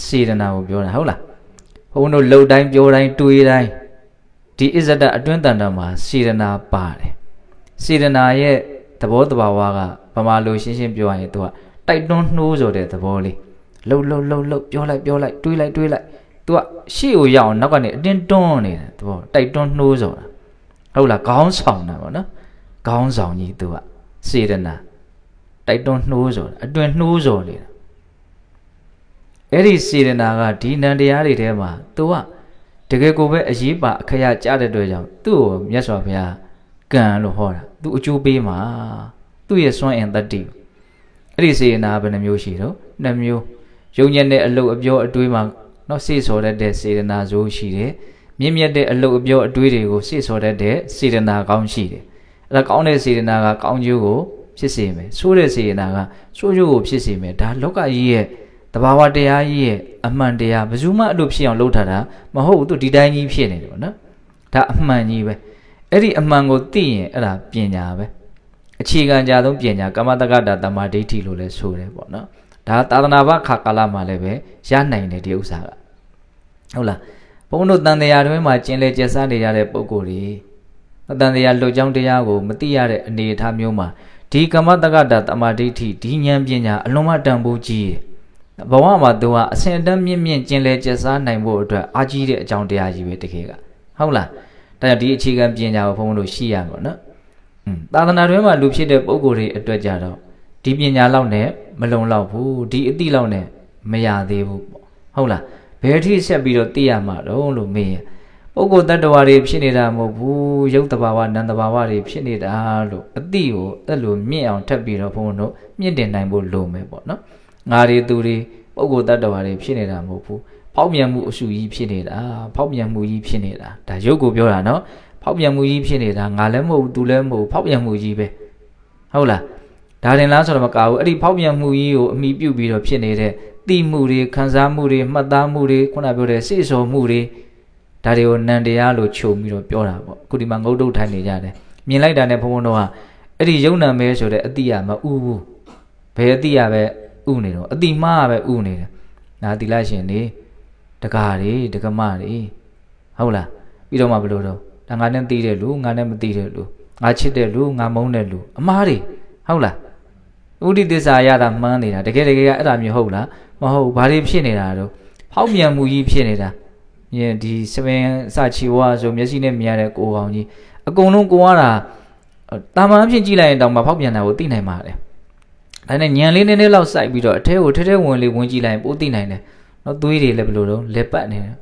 စေတနာကိုပြောတာဟုတ်လားဘုန်းတို့လှုပ်တိုင်းပြောတိုင်းတွေးတိုင်းဒီအစ္ဆဒအတွင်းတန်တာမှာစေတနာပါတယ်စေတနာရဲ့သဘောတဘာဝက ဗမာလိုရှင်းရှင်းပြောရရင်သူကတိုက်တွန်းနှိုးဆိုတဲ့သဘောလေးလှုပ်လှုပ်လှုပ်လှုပ်ပြောလိုက်ပြောလိုက်တွေးလိုက်တွေးလိုက်သူကရှေ့ကိုရောက်အောင်နောက်ကနေအတင်းတွန်းနေတဲ့သဘောတိုက်တွန်းနှိုးဆိုတာဟုတ်လားခေါင်းဆောင်တာပေါ့နော်ခေါင်းဆောင်ကြီးသူကစေတနာတိုက်တွန်းနှိုးဆိုတာအတွင်နှိုးဆိုနေတာအဲ့ဒီစေတနာကဒီနံတရားတွေထဲမှာသူကတကယ်ကိုပဲအရေးပါအခရကြားတဲ့အတွက်ကြောင့်သူ့ကိုမြတ်စွာဘုရားကံလို့ဟောတာသူအကျိုးပေးမှာ သူ့ရဲ့စွမ်းအင်တတ္တိအဲ့ဒီစေတနာဘယ်နှမျိုးရှိတော့နှစ်မျိုးယုံညံ့တဲ့အလုပ်အပြောအတွေးမှာနော်စေစောတတ်တဲ့စေတနာဇိုးရှိတယ်မြင့်မြတ်တဲ့အလုပ်အပြောအတွေးတွေကိုစေစောတတ်တဲ့စေတနာကောင်းရှိတယ်အဲ့ဒါကောင်းတဲ့စေတနာကကောင်းကျိုးကိုဖြစ်စေမယ်ဆိုးတဲ့စေတနာကဆိုးကျိုးကိုဖြစ်စေမယ်ဒါလောကကြီးရဲ့တဘာဝတရားကြီးရဲ့အမှန်တရားဘယ်သူမှအဲ့လိုဖြစ်အောင်လုပ်ထားတာမဟုတ်ဘူးသူဒီတိုင်းကြီးဖြစ်နေတယ်ပေါ့နော်ဒါအမှန်ကြီးပဲအဲ့ဒီအမှန်ကိုသိရင်အဲ့ဒါပညာပဲ အခြေခံကြဆုံးပညာကမ္မတက္ကတာတမ္မာဒိဋ္ဌိလို့လည်းဆိုတယ်ပေါ့နော်ဒါသာသနာ့ဘခါကာလမှာလည်းပဲရနိုင်တယ်ဒီဥစ္စာကဟုတ်လားဘုန်းတို့တန်တရားတွင်မှာကျင်လေကျက်စားနေကြတဲ့ပုံကိုယ်တွေအတန်တရားလွတ်ကြောင်းတရားကိုမသိရတဲ့အနေအထားမျိုးမှာဒီကမ္မတက္ကတာတမ္မာဒိဋ္ဌိဒီဉာဏ်ပညာအလုံးမတန်ဖိုးကြီးဘဝမှာသူကအစဉ်အတန်းမြင့်မြင့်ကျင်လေကျက်စားနိုင်ဖို့အတွက်အားကြီးတဲ့အကြောင်းတရားကြီးပဲတကယ်ကဟုတ်လားဒါကြောင့်ဒီအခြေခံပညာကိုဘုန်းဘုန်းတို့ရှိရမှာနော်อืม သာသနာတွင်မှာလူဖြစ်တဲ့ပုံကိုယ်တွေအတွက်ကြတော့ဒီပညာလောက်နဲ့မလုံလောက်ဘူးဒီအတိလောက်နဲ့မရသေးဘူးပေါ့ဟုတ်လားဘယ်အထိဆက်ပြီးတော့သိရမှာတော့လို့မေးရင်ပုဂ္ဂိုလ်တ attva တွေဖြစ်နေတာမဟုတ်ဘူးရုပ်တဘာဝနံတဘာဝတွေဖြစ်နေတာလို့အတိကိုအဲ့လိုမြင့်အောင်ထပ်ပြီးတော့ဘုန်းတို့မြင့်တင်နိုင်ဖို့လိုမယ်ပေါ့နော်ငါတွေသူတွေပုဂ္ဂိုလ်တ attva တွေဖြစ်နေတာမဟုတ်ဘူးဖောက်ပြန်မှုအစုကြီးဖြစ်နေတာဖောက်ပြန်မှုကြီးဖြစ်နေတာဒါရုပ်ကိုပြောတာနော် ဖောက်ပြန်မှုကြီးဖြစ်နေတာငါလည်းမဟုတ်ဘူးသူလည်းမဟုတ်ဘူးဖောက်ပြန်မှုကြီးပဲဟုတ်လားဒါရင်လားဆိုတော့မကဘူးအဲ့ဒီဖောက်ပြန်မှုကြီးကိုအမိပြုတ်ပြီးတော့ဖြစ်နေတဲ့သိမှုတွေခံစားမှုတွေမှတ်သားမှုတွေခုနပြောတဲ့စိတ်ဆော်မှုတွေဒါတွေကိုနန္တရားလို့ခြုံပြီးတော့ပြောတာပေါ့အခုဒီမှာငုတ်တုတ်ထိုင်နေကြတယ်မြင်လိုက်တာနဲ့ဘုံဘုံတော့အဲ့ဒီယုံနာမဲဆိုတဲ့အတိအမဥဘူးဘယ်အတိအပဲဥနေတော့အတိမှားပဲဥနေတယ်ဒါတိလိုက်ရှင်နေတကားတွေတကမတွေဟုတ်လားပြီးတော့မှဘယ်လိုတော့ ဒါငါနဲ့သိတဲ့လူငါနဲ့မသိတဲ့လူငါချစ်တဲ့လူငါမုန်းတဲ့လူအမားတွေဟုတ်လားဥဒိသစ္စာရတာမှန်းနေတာတကယ်တကယ်ကအဲ့ဒါမျိုးဟုတ်လားမဟုတ်ဘာတွေဖြစ်နေတာတော့ဖောက်ပြန်မှုကြီးဖြစ်နေတာမြင်ဒီစပင်စချီဝါဆိုမျက်စိနဲ့မြင်ရတဲ့ကိုကောင်ကြီးအကုန်လုံးကိုရတာတာမန်အဖြစ်ကြည့်လိုက်ရင်တောင်မှဖောက်ပြန်တာကိုသိနိုင်ပါတယ်ဒါနဲ့ညံလေးနည်းနည်းလောက်စိုက်ပြီးတော့အထဲကိုထဲထဲဝင်လေးဝင်ကြည့်လိုက်ရင်ပိုသိနိုင်တယ်နော်သွေးတွေလည်းဘယ်လိုတော့လက်ပတ်နေတယ်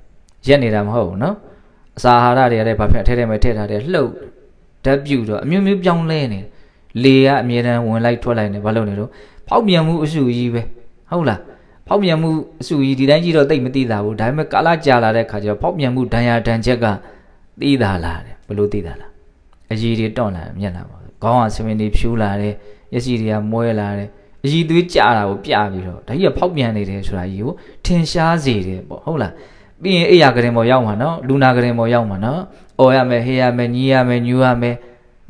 ရက်နေတာမဟုတ်ဘူးနော် အစာအာဟာရတွေလည်းဘာဖြစ်အထဲထဲမှာထည့်ထားတယ်လှုပ်ဓာတ်ပြုတ်တော့အမျိုးမျိုးပြောင်းလဲနေတယ်လေကအမြဲတမ်းဝင်လိုက်ထွက်လိုက်နေဘာလို့နေတော့ဖောက်ပြန်မှုအစုကြီးပဲဟုတ်လားဖောက်ပြန်မှုအစုကြီးဒီတိုင်းကြီးတော့တိတ်မသိတာဘူးဒါပေမဲ့ကာလကြာလာတဲ့ခါကျတော့ဖောက်ပြန်မှုဒဏ်ရာဒဏ်ချက်ကသိတာလားတယ်ဘလို့သိတာလားအကြီးတွေတောင့်လာမျက်နှာပါခေါင်းကဆမင်းတွေဖြူလာတယ်မျက်စိတွေကမွဲလာတယ်အကြီးသွေးကြတာကိုပြပြီးတော့ဒါကြီးကဖောက်ပြန်နေတယ်ဆိုတာကြီးကိုထင်ရှားစေတယ်ပေါ့ဟုတ်လား ပြီးရင်အိယာကရင်ပေါ်ရောက်မှာနော်လူနာကရင်ပေါ်ရောက်မှာနော်အော်ရမယ်ဟေးရမယ်ညီးရမယ်ညူးရမယ်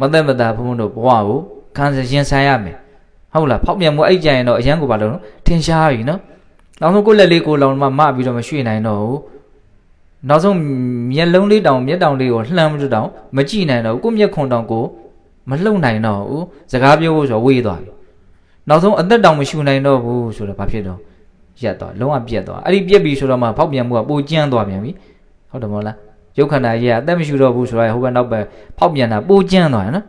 မသက်မသာဘုံဘုံတို့ဘဝကိုခံရင်ဆိုင်ရမယ်ဟုတ်လားဖောက်ပြန်မှုအဲ့ကြရင်တော့အရန်ကိုပါလို့ထင်ရှားပြီနော်နောက်ဆုံးကိုလက်လေးကိုလောင်မှမပြီးတော့မရွှေ့နိုင်တော့ဘူးနောက်ဆုံးမျက်လုံးလေးတောင်မျက်တောင်လေးကိုလှမ်းမလို့တောင်မကြည့်နိုင်တော့ဘူးကိုမျက်ခွန်တောင်ကိုမလှုပ်နိုင်တော့ဘူးစကားပြောဖို့ဆိုဝေးသွားပြီနောက်ဆုံးအသက်တောင်မရှူနိုင်တော့ဘူးဆိုတော့ဘာဖြစ်တော့ ရက်သွားလုံးဝပြက်သွားအဲ့ဒီပြက်ပြီဆိုတော့မှဖောက်ပြန်မှုကပိုကျန်းသွားပြန်ပြီဟုတ်တယ်မဟုတ်လားရုပ်ခန္ဓာကြီးကအသက်မရှူတော့ဘူးဆိုတော့ဟိုဘက်နောက်ဘက်ဖောက်ပြန်တာပိုကျန်းသွားတယ်နော်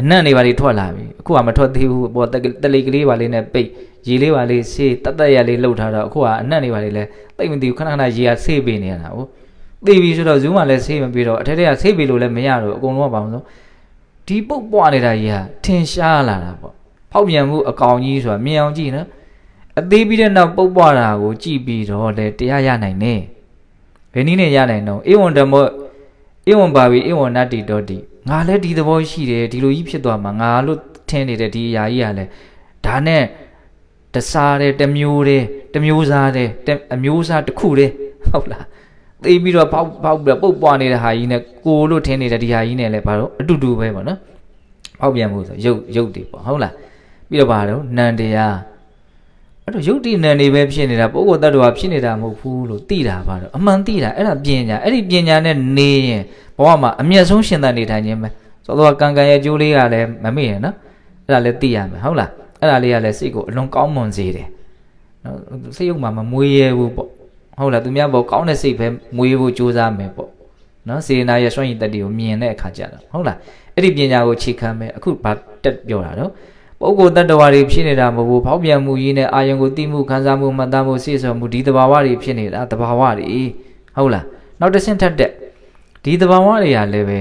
အနံ့တွေပါလေးထွက်လာပြီအခုကမထွက်သေးဘူးပေါ်တလေးကလေးပါလေးနဲ့ပိတ်ရေလေးပါလေးဆေးတတ်တတ်ရလေးလှုပ်ထားတော့အခုကအနံ့တွေပါလေးလဲတိတ်မသိဘူးခဏခဏရေကဆေးပေးနေရတာဟုတ်သိပြီဆိုတော့ဇူးမှလည်းဆေးမပေးတော့အထက်ထက်ကဆေးပေးလို့လည်းမရတော့အကုန်လုံးကဘာမှမဆိုဒီပုတ်ပွားနေတာကြီးကထင်ရှားလာတာပေါ့ဖောက်ပြန်မှုအကောင်ကြီးဆိုတာမြင်အောင်ကြည့်နော် အသေးပြီးတဲ့နောက်ပုတ်ပွားတာကိုကြည့်ပြီးတော့လေတရားရနိုင်နေဘယ်နည်းနဲ့ရနိုင်တော့ဧဝံဓမ္မောဧဝံပါဝေဧဝံနတ္တိတောတိငါလည်းဒီသဘောရှိတယ်ဒီလိုကြီးဖြစ်သွားမှာငါလို့ထင်နေတဲ့ဒီအရာကြီးကလည်းဒါနဲ့တစားတဲ့တမျိုးတဲ့တမျိုးစားတဲ့အမျိုးစားတစ်ခုတည်းဟုတ်လားသိပြီးတော့ပေါက်ပေါက်ပြီးပုတ်ပွားနေတဲ့ဟာကြီးနဲ့ကိုလို့ထင်နေတဲ့ဒီဟာကြီးနဲ့လည်းဘာလို့အတူတူပဲပေါ့နော်ပေါက်ပြန်မှုဆိုရုပ်ရုပ်တွေပေါ့ဟုတ်လားပြီးတော့ဘာလို့နန္တရား အဲ့တော့ယုတ်တိနံနေပဲဖြစ်နေတာပုဂ္ဂိုလ်တ attva ဖြစ်နေတာမဟုတ်ဘူးလို့သိတာပါတော့အမှန်သိတာအဲ့ဒါပညာအဲ့ဒီပညာနဲ့နေရင်ဘဝမှာအမျက်ဆုံးရှင်သန်နေထိုင်ခြင်းပဲသောတော်ကံကံရဲ့အကျိုးလေးကလည်းမမေ့ရနော်အဲ့ဒါလည်းသိရမယ်ဟုတ်လားအဲ့ဒါလေးကလည်းစိတ်ကိုအလွန်ကောင်းမွန်စေတယ်နော်စိတ်ရုပ်မှာမမွေးရဘူးပေါ့ဟုတ်လားသူများဘောကောင်းတဲ့စိတ်ပဲမွေးဖို့ကြိုးစားမယ်ပေါ့နော်စေနာရဲ့စွန့်ရည်တတ္တိကိုမြင်တဲ့အခါကျတော့ဟုတ်လားအဲ့ဒီပညာကိုခြေခံမယ်အခုဘာတက်ပြောတာနော် ပုဂ္ဂိုလ်တ attva တွေဖြစ်နေတာမဟုတ်ဘူးဖောက်ပြန်မှုကြီးနဲ့အာယုံကိုတိမှုခံစားမှုမှတ်သားမှုစိတ်ဆော်မှုဒီတဘာဝတွေဖြစ်နေတာတဘာဝတွေဟုတ်လားနောက်တစ်ဆင့်ထပ်တက်ဒီတဘာဝတွေကလည်းပဲ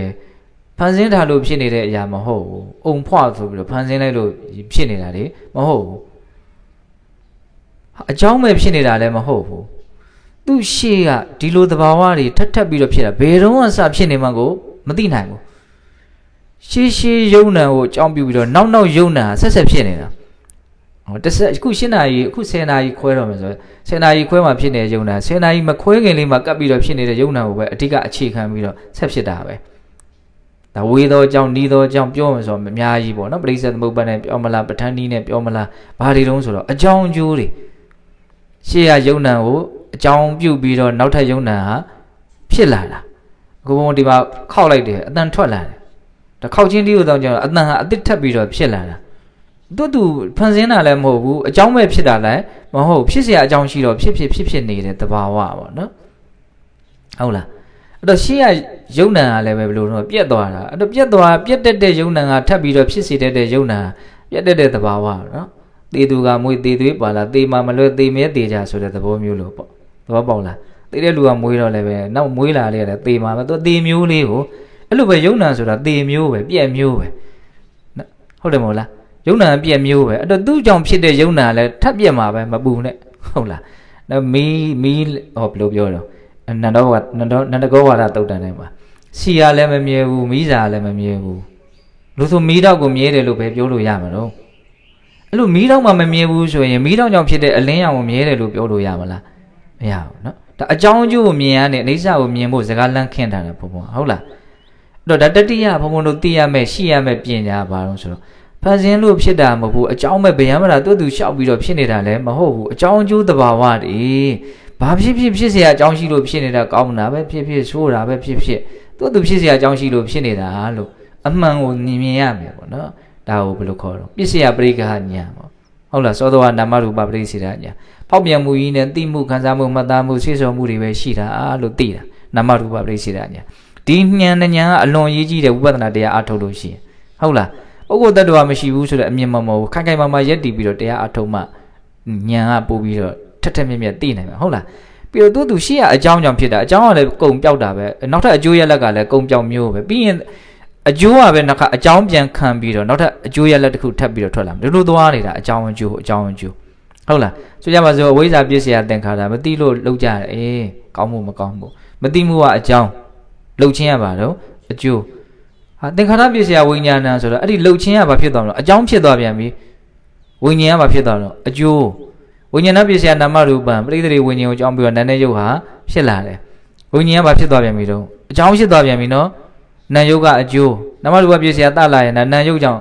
ဖန်ဆင်းထားလို့ဖြစ်နေတဲ့အရာမဟုတ်ဘူးအုံဖွဆိုပြီးတော့ဖန်ဆင်းလိုက်လို့ဖြစ်နေတာတွေမဟုတ်ဘူးအကြောင်းပဲဖြစ်နေတာလည်းမဟုတ်ဘူးသူ့ရှေ့ကဒီလိုတဘာဝတွေထပ်ထပ်ပြီးတော့ဖြစ်တာဘယ်တော့မှစဖြစ်နေမှကိုမသိနိုင်ဘူး ရှေးရှေးယုံနံကိုအကြောင်းပြုပြီးတော့နောက်နောက်ယုံနံဆက်ဆက်ဖြစ်နေတာဟောတစ်ဆက်အခု၈နာရီအခု10နာရီခွဲတော့မယ်ဆို10နာရီခွဲမှဖြစ်နေတဲ့ယုံနံ10နာရီမခွဲခင်လေးမှကပ်ပြီးတော့ဖြစ်နေတဲ့ယုံနံကိုပဲအဓိကအခြေခံပြီးတော့ဆက်ဖြစ်တာပဲဒါဝေသောအကြောင်းနီးသောအကြောင်းပြောမယ်ဆိုတော့အများကြီးပေါ့နော်ပရိစ္ဆေသမုပ္ပါဒ်နဲ့ပြောမလားပဋ္ဌာန်းနီးနဲ့ပြောမလားဘာတွေတုံးဆိုတော့အကြောင်းအကျိုးတွေရှေ့ရယုံနံကိုအကြောင်းပြုပြီးတော့နောက်ထပ်ယုံနံဟာဖြစ်လာတာအခုဘုံဒီမှာခောက်လိုက်တယ်အတန်ထွက်လာတယ် တစ်ခေါက်ချင်းတီးကိုတောင်းကြတော့အတန်ဟာအစ်စ်ထပ်ပြီးတော့ဖြစ်လာတာသူတူဖန်ဆင်းတာလည်းမဟုတ်ဘူးအကြောင်းပဲဖြစ်တာလည်းမဟုတ်ဖြစ်เสียအကြောင်းရှိတော့ဖြစ်ဖြစ်ဖြစ်ဖြစ်နေတဲ့သဘာဝပေါ့နော်ဟုတ်လားအဲ့တော့ရှေ့ကယုံနံကလည်းပဲဘယ်လိုတော့ပြက်သွားတာအဲ့တော့ပြက်သွားပြက်တက်တဲ့ယုံနံကထပ်ပြီးတော့ဖြစ်စေတတ်တဲ့ယုံနံပြက်တက်တဲ့သဘာဝနော်သေသူကမွေးသေသွေးပါလားသေမှာမလွဲသေမြဲသေကြဆိုတဲ့သဘောမျိုးလို့ပေါ့သဘောပေါက်လားသေတဲ့လူကမွေးတော့လည်းပဲနောက်မွေးလာလေရတယ်သေမှာပဲသူသေမျိုးလေးကို အဲ့လိုပဲယုံနာဆိုတာသေမျိုးပဲပြက်မျိုးပဲဟုတ်တယ်မဟုတ်လားယုံနာပြက်မျိုးပဲအဲ့တော့သူ့ကြောင့်ဖြစ်တဲ့ယုံနာလည်းထပ်ပြက်မှာပဲမပူနဲ့ဟုတ်လားနော်မီးမီးဟောဘယ်လိုပြောတော့နန္ဒောကနန္ဒောနန္ဒကောဝါဒတုတ်တန်တိုင်းမှာစီရလည်းမမြဲဘူးမီးစာလည်းမမြဲဘူးလို့ဆိုမီးတော့ကိုမြဲတယ်လို့ပဲပြောလို့ရမှာတော့အဲ့လိုမီးတော့မှမမြဲဘူးဆိုရင်မီးတော့ကြောင့်ဖြစ်တဲ့အလင်းရောင်ကိုမြဲတယ်လို့ပြောလို့ရမလားမရဘူးเนาะဒါအကြောင်းအကျိုးကိုမြင်ရတဲ့အိဋ္ဌာကိုမြင်ဖို့စကားလန့်ခင့်တာဘုံဘုံဟုတ်လား တော့ဒါတတိယဘုံဘုံတို့သိရမယ်ရှိရမယ်ပြင်ညာပါတော့ဆိုတော့ဖန်ဆင်းလို့ဖြစ်တာမဟုတ်ဘူးအကြောင်းပဲဗျံမလားသူ့သူလျှောက်ပြီးတော့ဖြစ်နေတာလည်းမဟုတ်ဘူးအကြောင်းအကျိုးသဘာဝတွေဘာဖြစ်ဖြစ်ဖြစ်เสียအကြောင်းရှိလို့ဖြစ်နေတာကောင်းတာပဲဖြစ်ဖြစ်ဆိုးတာပဲဖြစ်ဖြစ်သူ့သူဖြစ်เสียအကြောင်းရှိလို့ဖြစ်နေတာလို့အမှန်ကိုမြင်မြင်ရမယ်ပေါ့နော်ဒါကိုဘယ်လိုခေါ်တော့ပစ္စယပရိက္ခညာပေါ့ဟုတ်လားသောသောနာမရူပပရိစ္ဆေဒညာဖောက်ပြန်မှုကြီးနဲ့သိမှုခံစားမှုမှတ်သားမှုဆွေးဆော်မှုတွေပဲရှိတာလို့သိတာနာမရူပပရိစ္ဆေဒညာ ဒီဉာဏ်နဲ့ဉာဏ်ကအလွန်ရေးကြီးတဲ့ဝိပဿနာတရားအထုတ်လို့ရှိရင်ဟုတ်လားပုဂ္ဂိုလ်တ attva မရှိဘူးဆိုတဲ့အမြင်မမဟုတ်ခိုင်ခိုင်မာမာရက်တည်ပြီးတော့တရားအထုတ်မှဉာဏ်ကပို့ပြီးတော့ထက်ထက်မြက်မြက်သိနိုင်မှာဟုတ်လားပြီးတော့သူသူရှေ့ကအကြောင်းကြောင့်ဖြစ်တာအကြောင်းကလည်းကုံပြောက်တာပဲနောက်ထပ်အကျိုးရလက်ကလည်းကုံပြောက်မျိုးပဲပြီးရင်အကျိုးကပဲနောက်ခါအကြောင်းပြန်ခံပြီးတော့နောက်ထပ်အကျိုးရလက်တစ်ခုထပ်ပြီးတော့ထွက်လာမယ်ဒီလိုသွားနေတာအကြောင်းအကျိုးအကြောင်းအကျိုးဟုတ်လားဆိုကြပါစို့အဝိဇ္ဇာပြည့်စရာသင်္ခါရမသိလို့လောက်ကြတယ်အေးကောင်းမှုမကောင်းမှုမသိမှုကအကြောင်း လှုပ်ချင်းရပါတော့အကျိုးဟာသင်္ခါရပစ္စယဝိညာဏဆိုတော့အဲ့ဒီလှုပ်ချင်းရဘာဖြစ်သွားမလို့အကြောင်းဖြစ်သွားပြန်ပြီဝိညာဉ်ကဘာဖြစ်သွားတော့အကျိုးဝိညာဏပစ္စယနာမရူပံပရိသေဝိညာဉ်ကိုကြောင်းပြီးတော့နာနဲ့ယုတ်ဟာဖြစ်လာတယ်ဝိညာဉ်ကဘာဖြစ်သွားပြန်ပြီတော့အကြောင်းဖြစ်သွားပြန်ပြီနော်နာယုတ်ကအကျိုးနာမရူပပစ္စယတလာရင်နာယုတ်ကြောင့်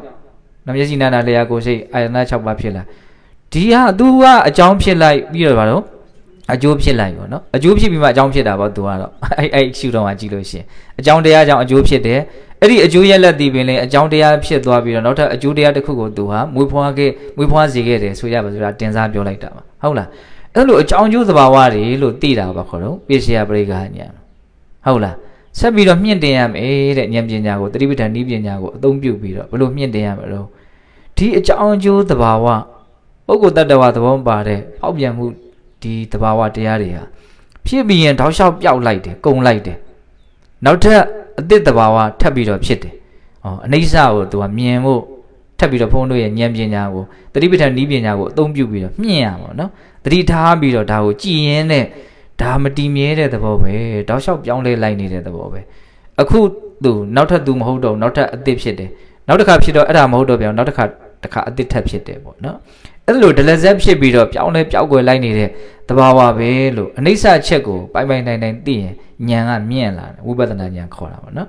နမျက်စိနာနာလျာကိုစိတ်အာယနာ6ပါးဖြစ်လာဒီဟာသူကအကြောင်းဖြစ်လိုက်ပြီးတော့ဘာလို့ အကျိုးဖြစ်လိုက်ပေါ့နော်အကျိုးဖြစ်ပြီးမှအကြောင်းဖြစ်တာပေါ့သူကတော့အဲ့အဲ့ရှုတော့မှကြည့်လို့ရှိရင်အကြောင်းတရားကြောင့်အကျိုးဖြစ်တယ်အဲ့ဒီအကျိုးရလက်တည်ပင်လေအကြောင်းတရားဖြစ်သွားပြီးတော့နောက်ထပ်အကျိုးတရားတစ်ခုကိုသူဟာမွေးဖွားခဲ့မွေးဖွားစေခဲ့တယ်ဆိုရပါဆိုတာတင်စားပြောလိုက်တာပါဟုတ်လားအဲ့လိုအကြောင်းကျိုးသဘာဝတွေလို့သိတာပါခေါ်တော့ပိစိယပရိက္ခညာဟုတ်လားဆက်ပြီးတော့မြင့်တင်ရမယ်တဲ့ဉာဏ်ပညာကိုတတိပဋ္ဌာန်ဤပညာကိုအသုံးပြုပြီးတော့ဘလို့မြင့်တင်ရမလို့ဒီအကြောင်းကျိုးသဘာဝပုဂ္ဂိုလ်တ attva သဘောပါတဲ့ပေါက်ပြန်မှု ဒီတဘာဝတရားတွေဟာဖြစ်ပြီးရင်တောက်လျှောက်ပျောက်လိုက်တယ်ကုံလိုက်တယ်နောက်ထပ်အသစ်တဘာဝထပ်ပြီးတော့ဖြစ်တယ်။အော်အနိစ္စကိုသူကမြင်ဖို့ထပ်ပြီးတော့ဘုန်းတို့ရဲ့ဉာဏ်ပညာကိုတတိပဋ္ဌာန်ဤပညာကိုအသုံးပြုပြီးတော့မြင်ရပါတော့နော်။တတိထားပြီးတော့ဒါကိုကြည်ရင်နဲ့ဒါမတည်မြဲတဲ့သဘောပဲတောက်လျှောက်ပြောင်းလဲလိုက်နေတဲ့သဘောပဲအခုသူနောက်ထပ်သူမဟုတ်တော့နောက်ထပ်အသစ်ဖြစ်တယ်နောက်တစ်ခါဖြစ်တော့အဲ့ဒါမဟုတ်တော့ပြန်နောက်တစ်ခါတစ်ခါအသစ်ထပ်ဖြစ်တယ်ပေါ့နော် အဲ့လိုဒလဇက်ဖြစ်ပြီးတော့ပြောင်းလဲပျောက်ကွယ်လိုက်နေတဲ့သဘာဝပဲလို့အနိစ္စချက်ကိုပိုင်ပိုင်တိုင်တိုင်သိရင်ဉာဏ်ကမြင့်လာတယ်ဝိပဿနာဉာဏ်ခေါ်တာပေါ့နော်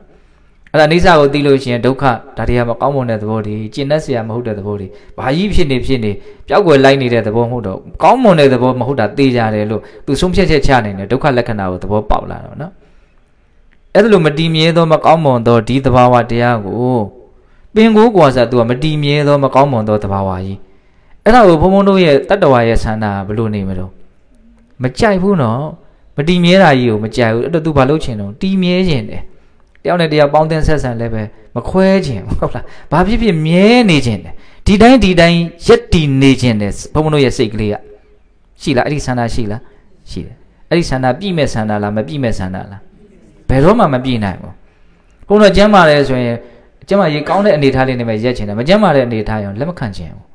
အဲ့ဒါအနိစ္စကိုသိလို့ရှိရင်ဒုက္ခဒါတွေကမကောင်းမွန်တဲ့သဘောတွေကျင့်တတ်စရာမဟုတ်တဲ့သဘောတွေဘာကြီးဖြစ်နေဖြစ်နေပျောက်ကွယ်လိုက်နေတဲ့သဘောမဟုတ်တော့ကောင်းမွန်တဲ့သဘောမဟုတ်တာသိကြတယ်လို့သူဆုံးဖြတ်ချက်ချနိုင်တယ်ဒုက္ခလက္ခဏာကိုသဘောပေါက်လာတော့နော်အဲ့ဒါလိုမတည်မြဲသောမကောင်းမွန်သောဒီသဘာဝတရားကိုပင်ကိုယ်ကွာစားသူကမတည်မြဲသောမကောင်းမွန်သောသဘာဝကြီး အဲ့ဒါကိုဘုံဘုံတို့ရဲ့တတ္တဝါရဲ့ဆန္ဒဘယ်လိုနေမလို့မကြိုက်ဘူးနော်မတည်မြဲတာကြီးကိုမကြိုက်ဘူးအဲ့တော့သူဘာလုပ်ချင်တော့တည်မြဲခြင်းတယ်တယောက်နဲ့တယောက်ပေါင်းသင်းဆက်ဆံလည်းပဲမခွဲခြင်းဟုတ်လားဘာဖြစ်ဖြစ်မြဲနေခြင်းတယ်ဒီတိုင်းဒီတိုင်းရက်တည်နေခြင်းတယ်ဘုံဘုံတို့ရဲ့စိတ်ကလေးကရှိလားအဲ့ဒီဆန္ဒရှိလားရှိတယ်အဲ့ဒီဆန္ဒပြည့်မဲ့ဆန္ဒလားမပြည့်မဲ့ဆန္ဒလားဘယ်တော့မှမပြည့်နိုင်ဘူးဘုံတော့ကျမ်းမာတယ်ဆိုရင်ကျမ်းမာရေးကောင်းတဲ့အနေထားလေးနဲ့ပဲရက်ချင်တယ်မကျမ်းမာတဲ့အနေထားရောလက်မခံချင်ဘူး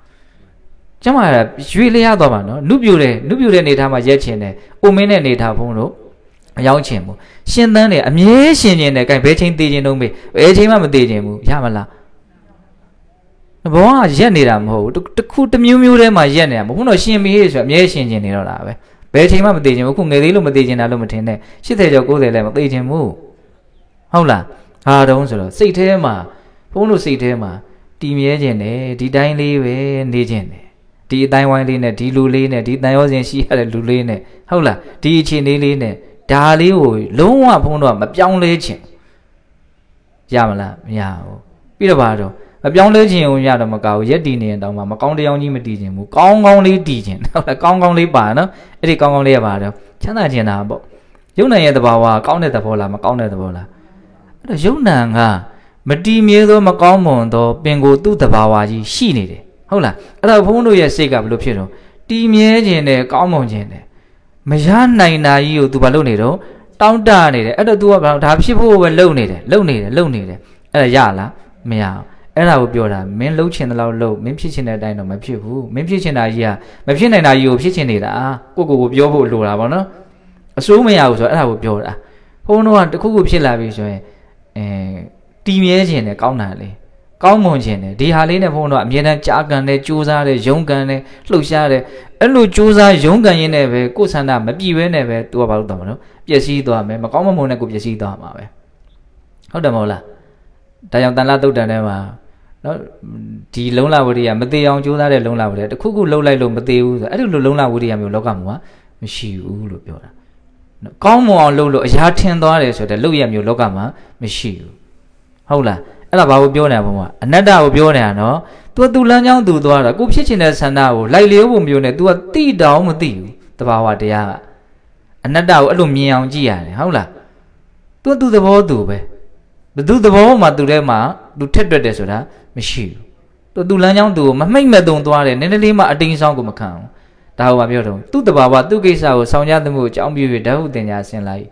ကျမ်းမာရရွေလျားသွားပါနော်နုပြိုတယ်နုပြိုတဲ့အနေထားမှာရက်ချင်တယ်အိုမင်းတဲ့အနေထားဘုံတို့မရောက်ချင်ဘူးရှင်သန်းတယ်အမြဲရှင်ကျင်တယ်ကဲဘယ်ချိန်သေးခြင်းတော့မေးဘယ်ချိန်မှမသေးခြင်းဘူးရမလားဘဝကရက်နေတာမဟုတ်ဘူးတခုတစ်မျိုးမျိုးထဲမှာရက်နေတာမဟုတ်ဘူးတော့ရှင်မေးဆိုအမြဲရှင်ကျင်နေတော့တာပဲဘယ်ချိန်မှမသေးခြင်းဘူးခုငယ်သေးလို့မသေးခြင်းတာလို့မထင်နဲ့80ကျော်90လည်းမသေးခြင်းဘူးဟုတ်လားဟာတုံးဆိုတော့စိတ်ထဲမှာဘုန်းတို့စိတ်ထဲမှာတည်မြဲခြင်းတယ်ဒီတိုင်းလေးပဲနေခြင်းတယ် ဒီအတိုင်းဝိုင်းလေးနဲ့ဒီလူလေးနဲ့ဒီတန်ရောစင်ရှိရတဲ့လူလေးနဲ့ဟုတ်လားဒီအခြေအနေလေးနဲ့ဒါလေးကိုလုံးဝဘုန်းတော်မပြောင်းလဲခြင်းရမလားမရဘူးပြီးတော့ပါတော့မပြောင်းလဲခြင်းကိုရတော့မကောက်ရက်တည်နေရင်တောင်းမှမကောင်းတရားကြီးမတည်ခြင်းဘူးကောင်းကောင်းလေးတည်ခြင်းဟုတ်လားကောင်းကောင်းလေးပါနော်အဲ့ဒီကောင်းကောင်းလေးရပါတော့ချမ်းသာခြင်းတာပေါ့ယုံနိုင်ရဲ့သဘာဝကောင်းတဲ့သဘောလားမကောင်းတဲ့သဘောလားအဲ့တော့ယုံနံကမတည်မြဲသောမကောင်းမွန်သောပင်ကိုသူ့သဘာဝကြီးရှိနေတယ် ဟုတ်လားအဲ့တော့ဘုန်းတို့ရဲ့စိတ်ကဘယ်လိုဖြစ်တော့တည်မြဲခြင်းနဲ့ကောင်းမွန်ခြင်းနဲ့မရနိုင်တာကြီးကို तू ဘာလုပ်နေတော့တောင်းတနေတယ်အဲ့တော့ तू ကဘာဒါဖြစ်ဖို့ပဲလုပ်နေတယ်လုပ်နေတယ်လုပ်နေတယ်အဲ့ဒါရလားမရအောင်အဲ့ဒါကိုပြောတာမင်းလှုပ်ချင်တဲ့လောက်လှုပ်မင်းဖြစ်ချင်တဲ့အတိုင်းတော့မဖြစ်ဘူးမင်းဖြစ်ချင်တာကြီးကမဖြစ်နိုင်တာကြီးကိုဖြစ်ချင်နေတာကိုကိုကိုပြောဖို့လိုတာပေါ့နော်အစိုးမရဘူးဆိုတော့အဲ့ဒါကိုပြောတာဘုန်းတော်ကတခုခုဖြစ်လာပြီဆိုရင်အဲတီမြဲခြင်းနဲ့ကောင်းတာလေ ကောင်းမွန်ခြင်းနဲ့ဒီဟာလေးနဲ့ဘုန်းတော်ကအမြဲတမ်းကြားကန်တယ်ကြိုးစားတယ်ယုံကန်တယ်လှုပ်ရှားတယ်အဲ့လိုကြိုးစားယုံကန်ရင်းနဲ့ပဲကိုယ်ဆန္ဒမပြည့်ဝဲနဲ့ပဲသူကဘာလို့တော့မလို့ပျက်စီးသွားမယ်မကောင်းမမွန်နဲ့ကိုပျက်စီးသွားမှာပဲဟုတ်တယ်မဟုတ်လားဒါကြောင့်တန်လာတုတ်တန်ထဲမှာနော်ဒီလုံလဝရိယမသေးအောင်ကြိုးစားတဲ့လုံလဝရိယတခုခုလှုပ်လိုက်လို့မသေးဘူးဆိုအဲ့လိုလုံလဝရိယမျိုးလောကမှာမရှိဘူးလို့ပြောတာနော်ကောင်းမွန်အောင်လှုပ်လို့အရာထင်သွားတယ်ဆိုတဲ့လှုပ်ရမျိုးလောကမှာမရှိဘူးဟုတ်လား အဲ့ဒါဘာကိုပြောနေတာဘုံကအနတ္တကိုပြောနေတာနော် तू က तू လမ်းကြောင်း तू သွားတာကိုဖြစ်ချင်တဲ့ဆန္ဒကိုလိုက်လျောပုံမျိုးနဲ့ तू ကတိတောင်မသိဘူးတဘာဝတရားကအနတ္တကိုအဲ့လိုမြင်အောင်ကြည့်ရတယ်ဟုတ်လား तू က तू သဘော तू ပဲဘသူသဘောမှ तू ထဲမှာ तू ထက်တွက်တယ်ဆိုတာမရှိဘူးသူသူလမ်းကြောင်းသူကိုမမိတ်မတုံသွားတယ်နည်းနည်းလေးမှအတင်းဆောင်ကိုမခံဘူးဒါဟောပြောတော့သူ့တဘာဝသူ့ကိစ္စကိုဆောင်ကြသမှုအကြောင်းပြု၍ဓာတ်ဟုတင်ညာဆင်လိုက်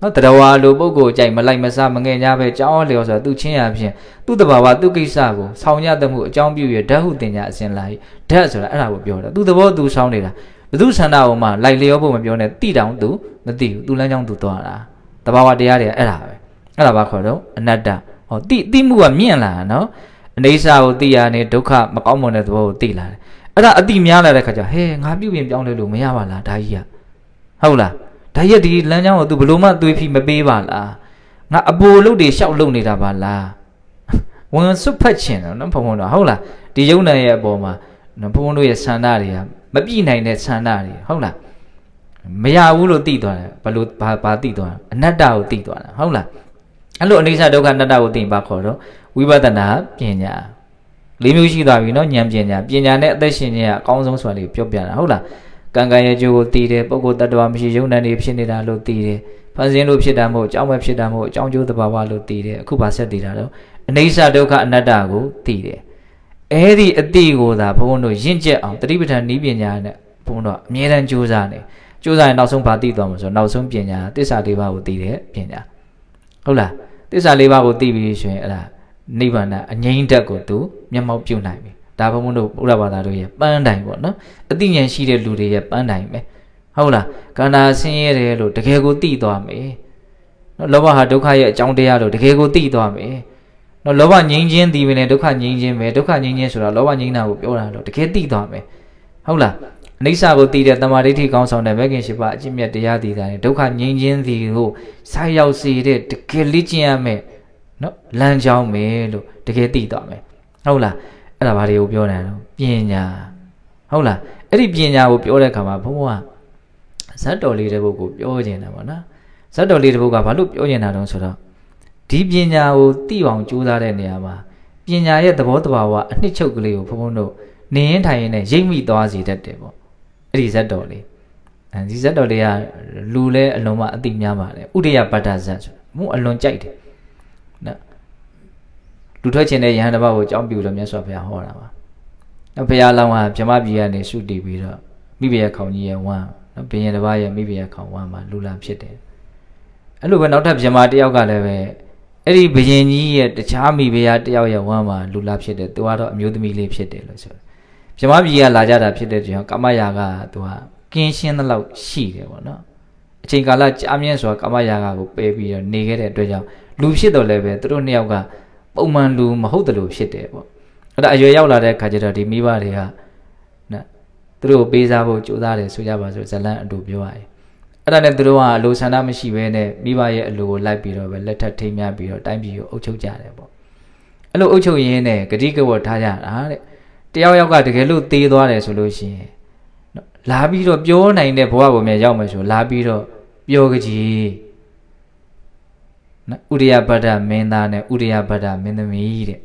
နော်တရဝါလိုပုဂ္ဂိုလ်ကြိုက်မလိုက်မစားမငဲ့ညာပဲကြောင်းလျော်ဆိုသူ့ချင်းရဖြင့်သူ့တဘာဝသူ့ကိစ္စကိုဆောင်ကြသမှုအကြောင်းပြု၍ဓာတ်ဟုတင်ညာအစင်လိုက်ဓာတ်ဆိုတာအဲ့ဒါကိုပြောတာသူ့သဘောသူဆောင်နေတာဘသူဆန္ဒကိုမှလိုက်လျောဖို့မပြောနဲ့တိတောင်သူမသိဘူးသူလမ်းကြောင်းသူသွားတာတဘာဝတရားတွေအဲ့ဒါပဲအဲ့ဒါဘာခေါ်တော့အနတ္တဟောတိတိမှုကမြင့်လာတာနော်အနေစာကိုသိရနေဒုက္ခမကောင်းမွန်တဲ့သဘောကိုသိလာတယ်အဲ့ဒါအတိများလာတဲ့ခါကျဟဲငါပြုတ်ပြင်ပြောင်းလဲလို့မရပါလားဒါကြီးကဟုတ်လား ဒါရက်ဒီလမ်းကြောင်းကိုသူဘလို့မှသွေးဖီမပေးပါလားငါအပိုလုတ်တွေရှောက်လုတ်နေတာပါလားဝင်စွတ်ဖတ်ချင်တယ်နော်ဘုံဘုံတော့ဟုတ်လားဒီယုံနိုင်ရဲ့အပေါ်မှာနော်ဘုံဘုံတို့ရဲ့ဆန္ဒတွေကမပြည့်နိုင်တဲ့ဆန္ဒတွေဟုတ်လားမရဘူးလို့သိသွားတယ်ဘလို့ဘာဘာသိသွားအနတ္တကိုသိသွားတာဟုတ်လားအဲ့လိုအနိစ္စဒုက္ခအနတ္တကိုသိရင်ဘာခေါ်တော့ဝိပဿနာပညာလေးမျိုးရှိသွားပြီနော်ဉာဏ်ပညာပညာနဲ့အသက်ရှင်ခြင်းကအကောင်းဆုံးဆိုတာလေးပြောပြတာဟုတ်လား ကံကံရဲ့အကျိုးကိုသိတယ်ပုဂ္ဂိုလ်တ attva မရှိယုံနာနေဖြစ်နေတာလို့သိတယ်ဖန်ဆင်းလို့ဖြစ်တာမဟုတ်အကြောင်းပဲဖြစ်တာမဟုတ်အကြောင်းကျိုးသဘာဝလို့သိတယ်အခုပါဆက်သိတာတော့အနိစ္စဒုက္ခအနတ္တကိုသိတယ်အဲ့ဒီအတိကိုသာဘုန်းတို့ရင့်ကျက်အောင်တတိပဋ္ဌာန်ဤပညာနဲ့ဘုန်းတို့အမြဲတမ်းကြိုးစားနေကြိုးစားရင်နောက်ဆုံးဘာသိသွားမှာဆိုနောက်ဆုံးပညာသစ္စာလေးပါးကိုသိတယ်ပညာဟုတ်လားသစ္စာလေးပါးကိုသိပြီဆိုရင်အဲ့ဒါနိဗ္ဗာန်အငြိမ့်တက်ကိုသူမျက်မှောက်ပြုနိုင်ပြီ ဒါဘုံဘုံတို့ဘုရားဘာသာတို့ရဲ့ပန်းတိုင်ပေါ့နော်အသိဉာဏ်ရှိတဲ့လူတွေရဲ့ပန်းတိုင်ပဲဟဟုတ်လားခန္ဓာဆင်းရဲတယ်လို့တကယ်ကိုသိသွားမယ်နော်လောဘဟာဒုက္ခရဲ့အကြောင်းတရားလို့တကယ်ကိုသိသွားမယ်နော်လောဘငြိမ်းခြင်းဒီပဲလေဒုက္ခငြိမ်းခြင်းပဲဒုက္ခငြိမ်းခြင်းဆိုတာလောဘငြိမ်းတာကိုပြောတာလို့တကယ်သိသွားမယ်ဟုတ်လားအနိစ္စကိုသိတဲ့တမာဒိဋ္ဌိကောင်းဆောင်တဲ့မဂ္ဂင်ရှိပါအကျင့်မြတ်တရားတည်တာနဲ့ဒုက္ခငြိမ်းခြင်းဒီကိုဆိုက်ရောက်စေတဲ့တကယ်လေ့ကျင့်ရမယ်နော်လမ်းကြောင်းပဲလို့တကယ်သိသွားမယ်ဟုတ်လား အဲ့ဒါဘာတွေကိုပြောနေတာတော့ပညာဟုတ်လားအဲ့ဒီပညာကိုပြောတဲ့အခါမှာဘုံဘုံကဇတ်တော်လေးတဲ့ဘုတ်ကိုပြောခြင်းတယ်ပေါ့နော်ဇတ်တော်လေးတဲ့ဘုတ်ကဘာလို့ပြောနေတာတုံးဆိုတော့ဒီပညာကိုသိအောင်ကြိုးစားတဲ့နေရာမှာပညာရဲ့သဘောတဘာဝအနှစ်ချုပ်ကလေးကိုဘုံဘုံတို့နေရင်ထိုင်ရင်နဲ့ရိပ်မိသွားစေတတ်တယ်ပေါ့အဲ့ဒီဇတ်တော်လေးအဲဒီဇတ်တော်လေးကလူလဲအလုံးမအတိများပါတယ်ဥဒိယပတ္တဇတ်ဆိုမှုအလွန်ကြိုက်တယ်နော် လူထွက်ခြင်းတဲ့ယဟန်တစ်ပါးကိုကြောင်းပြူလို့မြတ်စွာဘုရားဟောတာပါနော်ဘုရားလောင်းကဗြဟ္မပြည်ကနေရှုတည်ပြီးတော့မိဘရဲ့ခေါင်းကြီးရဲ့ဝမ်းနော်ဘုရင်တစ်ပါးရဲ့မိဘရဲ့ခေါင်းဝမ်းမှာလူလာဖြစ်တယ်အဲ့လိုပဲနောက်ထပ်ဗြဟ္မာတယောက်ကလည်းပဲအဲ့ဒီဘုရင်ကြီးရဲ့တခြားမိဖုရားတယောက်ရဲ့ဝမ်းမှာလူလာဖြစ်တယ်သူကတော့အမျိုးသမီးလေးဖြစ်တယ်လို့ဆိုတယ်ဗြဟ္မာပြည်ကလာကြတာဖြစ်တဲ့ကြောင့်ကာမရာကသူကကင်းရှင်းတဲ့လောက်ရှိတယ်ပေါ့နော်အချိန်ကာလကြာမြင့်စွာကာမရာဂကိုပယ်ပြီးတော့နေခဲ့တဲ့အတွက်ကြောင့်လူဖြစ်တော့လည်းပဲသူတို့နှစ်ယောက်က ပုံမှန်လူမဟုတ်တယ်လို့ဖြစ်တယ်ပေါ့အဲ့ဒါအရွယ်ရောက်လာတဲ့ခါကျတော့ဒီမိဘတွေကနော်သူတို့ပေးစားဖို့ကြိုးစားတယ်ဆိုကြပါဆိုဇလန်းအတူပြောရတယ်အဲ့ဒါနဲ့သူတို့ကအလိုဆန္ဒမရှိဘဲနဲ့မိဘရဲ့အလိုကိုလိုက်ပြီးတော့ပဲလက်ထပ်ထိမ်းမြပြီးတော့တိုင်းပြည်ကိုအုပ်ချုပ်ကြတယ်ပေါ့အဲ့လိုအုပ်ချုပ်ရင်းနဲ့ဂတိကဝတ်ထားကြတာတဲ့တယောက်ယောက်ကတကယ်လို့သေးသွားတယ်ဆိုလို့ရှိရင်နော်လာပြီးတော့ပြောနိုင်တဲ့ဘဝပေါ်မှာရောက်မယ်ဆိုလာပြီးတော့ပြောကြည် နော်ဥရိယဗဒ္ဒမင်းသားနဲ့ဥရိယဗဒ္ဒမင်းသမီးတဲ့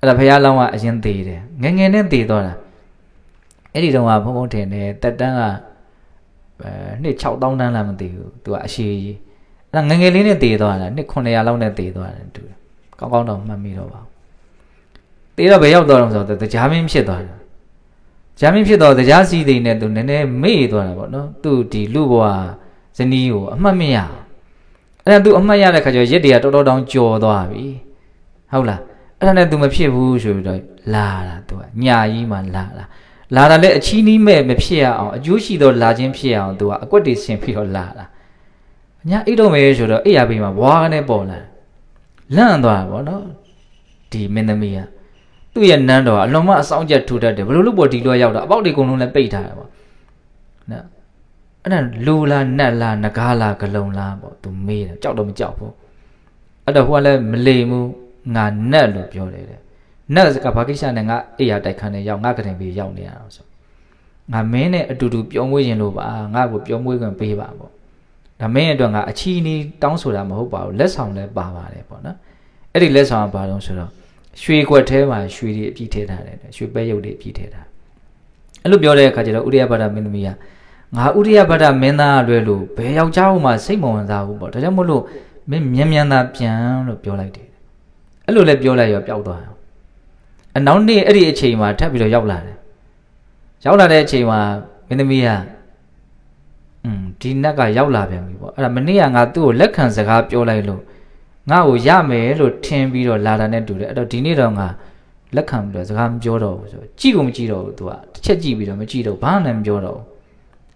အဲ့ဒါဘုရားလောင်းကအရင်သေးတယ်ငငယ်နဲ့သေးသွားတာအဲ့ဒီတော့ကဘုံဘုံထင်တယ်တက်တန်းကအဲနှစ်6000တန်းလားမသိဘူးသူကအရှိကြီးအဲ့ဒါငငယ်လေးနဲ့သေးသွားတာနှစ်900လောက်နဲ့သေးသွားတယ်သူကောင်းကောင်းတော့မှတ်မိတော့ပါသေးတော့ဘယ်ရောက်သွားတော့ဆိုတော့တရားမင်းဖြစ်သွားတယ်တရားမင်းဖြစ်တော့တရားစီးသိနေသူနည်းနည်းမေ့သွားတာပေါ့နော်သူဒီလူဘဝဇနီးကိုအမှတ်မရ အဲ့ဒါသူအမှတ်ရတဲ့ခါကျရက်တွေကတော်တော်တောင်ကြော်သွားပြီဟုတ်လားအဲ့ဒါနဲ့ तू မဖြစ်ဘူးဆိုပြီးတော့လာတာ तू ကညာကြီးမှလာတာလာတာလည်းအချီးနီးမဲ့မဖြစ်ရအောင်အကျိုးရှိသောလာခြင်းဖြစ်အောင် तू ကအကွက်တွေဆင်ပြီးတော့လာတာညာအိတ်တော့မယ်ဆိုတော့အိယာဘေးမှာဘွားကနေပေါ်လာလန့်သွားတာဗောနော်ဒီမင်းသမီးကသူ့ရဲ့နန်းတော်ကအလွန်မှအဆောင်ချက်ထူတတ်တယ်ဘလို့လို့ပေါ်ဒီလိုရောက်တာအပေါက်တွေအကုန်လုံးလည်းပိတ်ထားတယ်ဗောနော် အဲ့ဒါလူလားနတ်လားငကားလားဂလုံလားဗော तू မေးတယ်ကြောက်တော့မကြောက်ဘူးအဲ့တော့ဟိုကလည်းမလိမ်ဘူးငါနတ်လို့ပြောတယ်တဲ့နတ်ကဘာကိစ္စနဲ့ငါအိယာတိုက်ခန်းနဲ့ရောက်ငါကတင်ပြီးရောက်နေရအောင်ဆိုငါမင်းနဲ့အတူတူပြောမွေးခြင်းလို့ပါငါ့ကိုပြောမွေးခွင့်ပေးပါပေါ့ဒါမင်းအတွက်ငါအချီးနီးတောင်းဆိုတာမဟုတ်ပါဘူးလက်ဆောင်လည်းပါပါတယ်ပေါ့နော်အဲ့ဒီလက်ဆောင်ကဘာလို့ဆိုတော့ရွှေခွက်ထဲမှာရွှေတွေအပြည့်ထည့်ထားတယ်ရွှေပဲရုပ်တွေအပြည့်ထည့်ထားအဲ့လိုပြောတဲ့အခါကျတော့ဥရိယဘာဒမင်းသမီးက ငါဥရိယဘာဒမင်းသားလွယ်လို့ဘယ်ယောက်ျားမှစိတ်မဝင်စားဘူးပေါ့ဒါကြောင့်မို့လို့မင်းမြန်မြန်သာပြန်လို့ပြောလိုက်တယ်အဲ့လိုလည်းပြောလိုက်ရောပျောက်သွားအောင်အနောက်နေ့အဲ့ဒီအချိန်မှာထပ်ပြီးတော့ရောက်လာတယ်ရောက်လာတဲ့အချိန်မှာမင်းသမီးကอืมဒီနတ်ကရောက်လာပြန်ပြီပေါ့အဲ့ဒါမနေ့ကငါသူ့ကိုလက်ခံစကားပြောလိုက်လို့ငါ့ကိုရမယ်လို့ထင်ပြီးတော့လာတာနဲ့တူတယ်အဲ့တော့ဒီနေ့တော့ငါလက်ခံပြီးတော့စကားမပြောတော့ဘူးဆိုကြည့်ကုန်မကြည့်တော့ဘူး तू ကတစ်ချက်ကြည့်ပြီးတော့မကြည့်တော့ဘာမှမပြောတော့ဘူး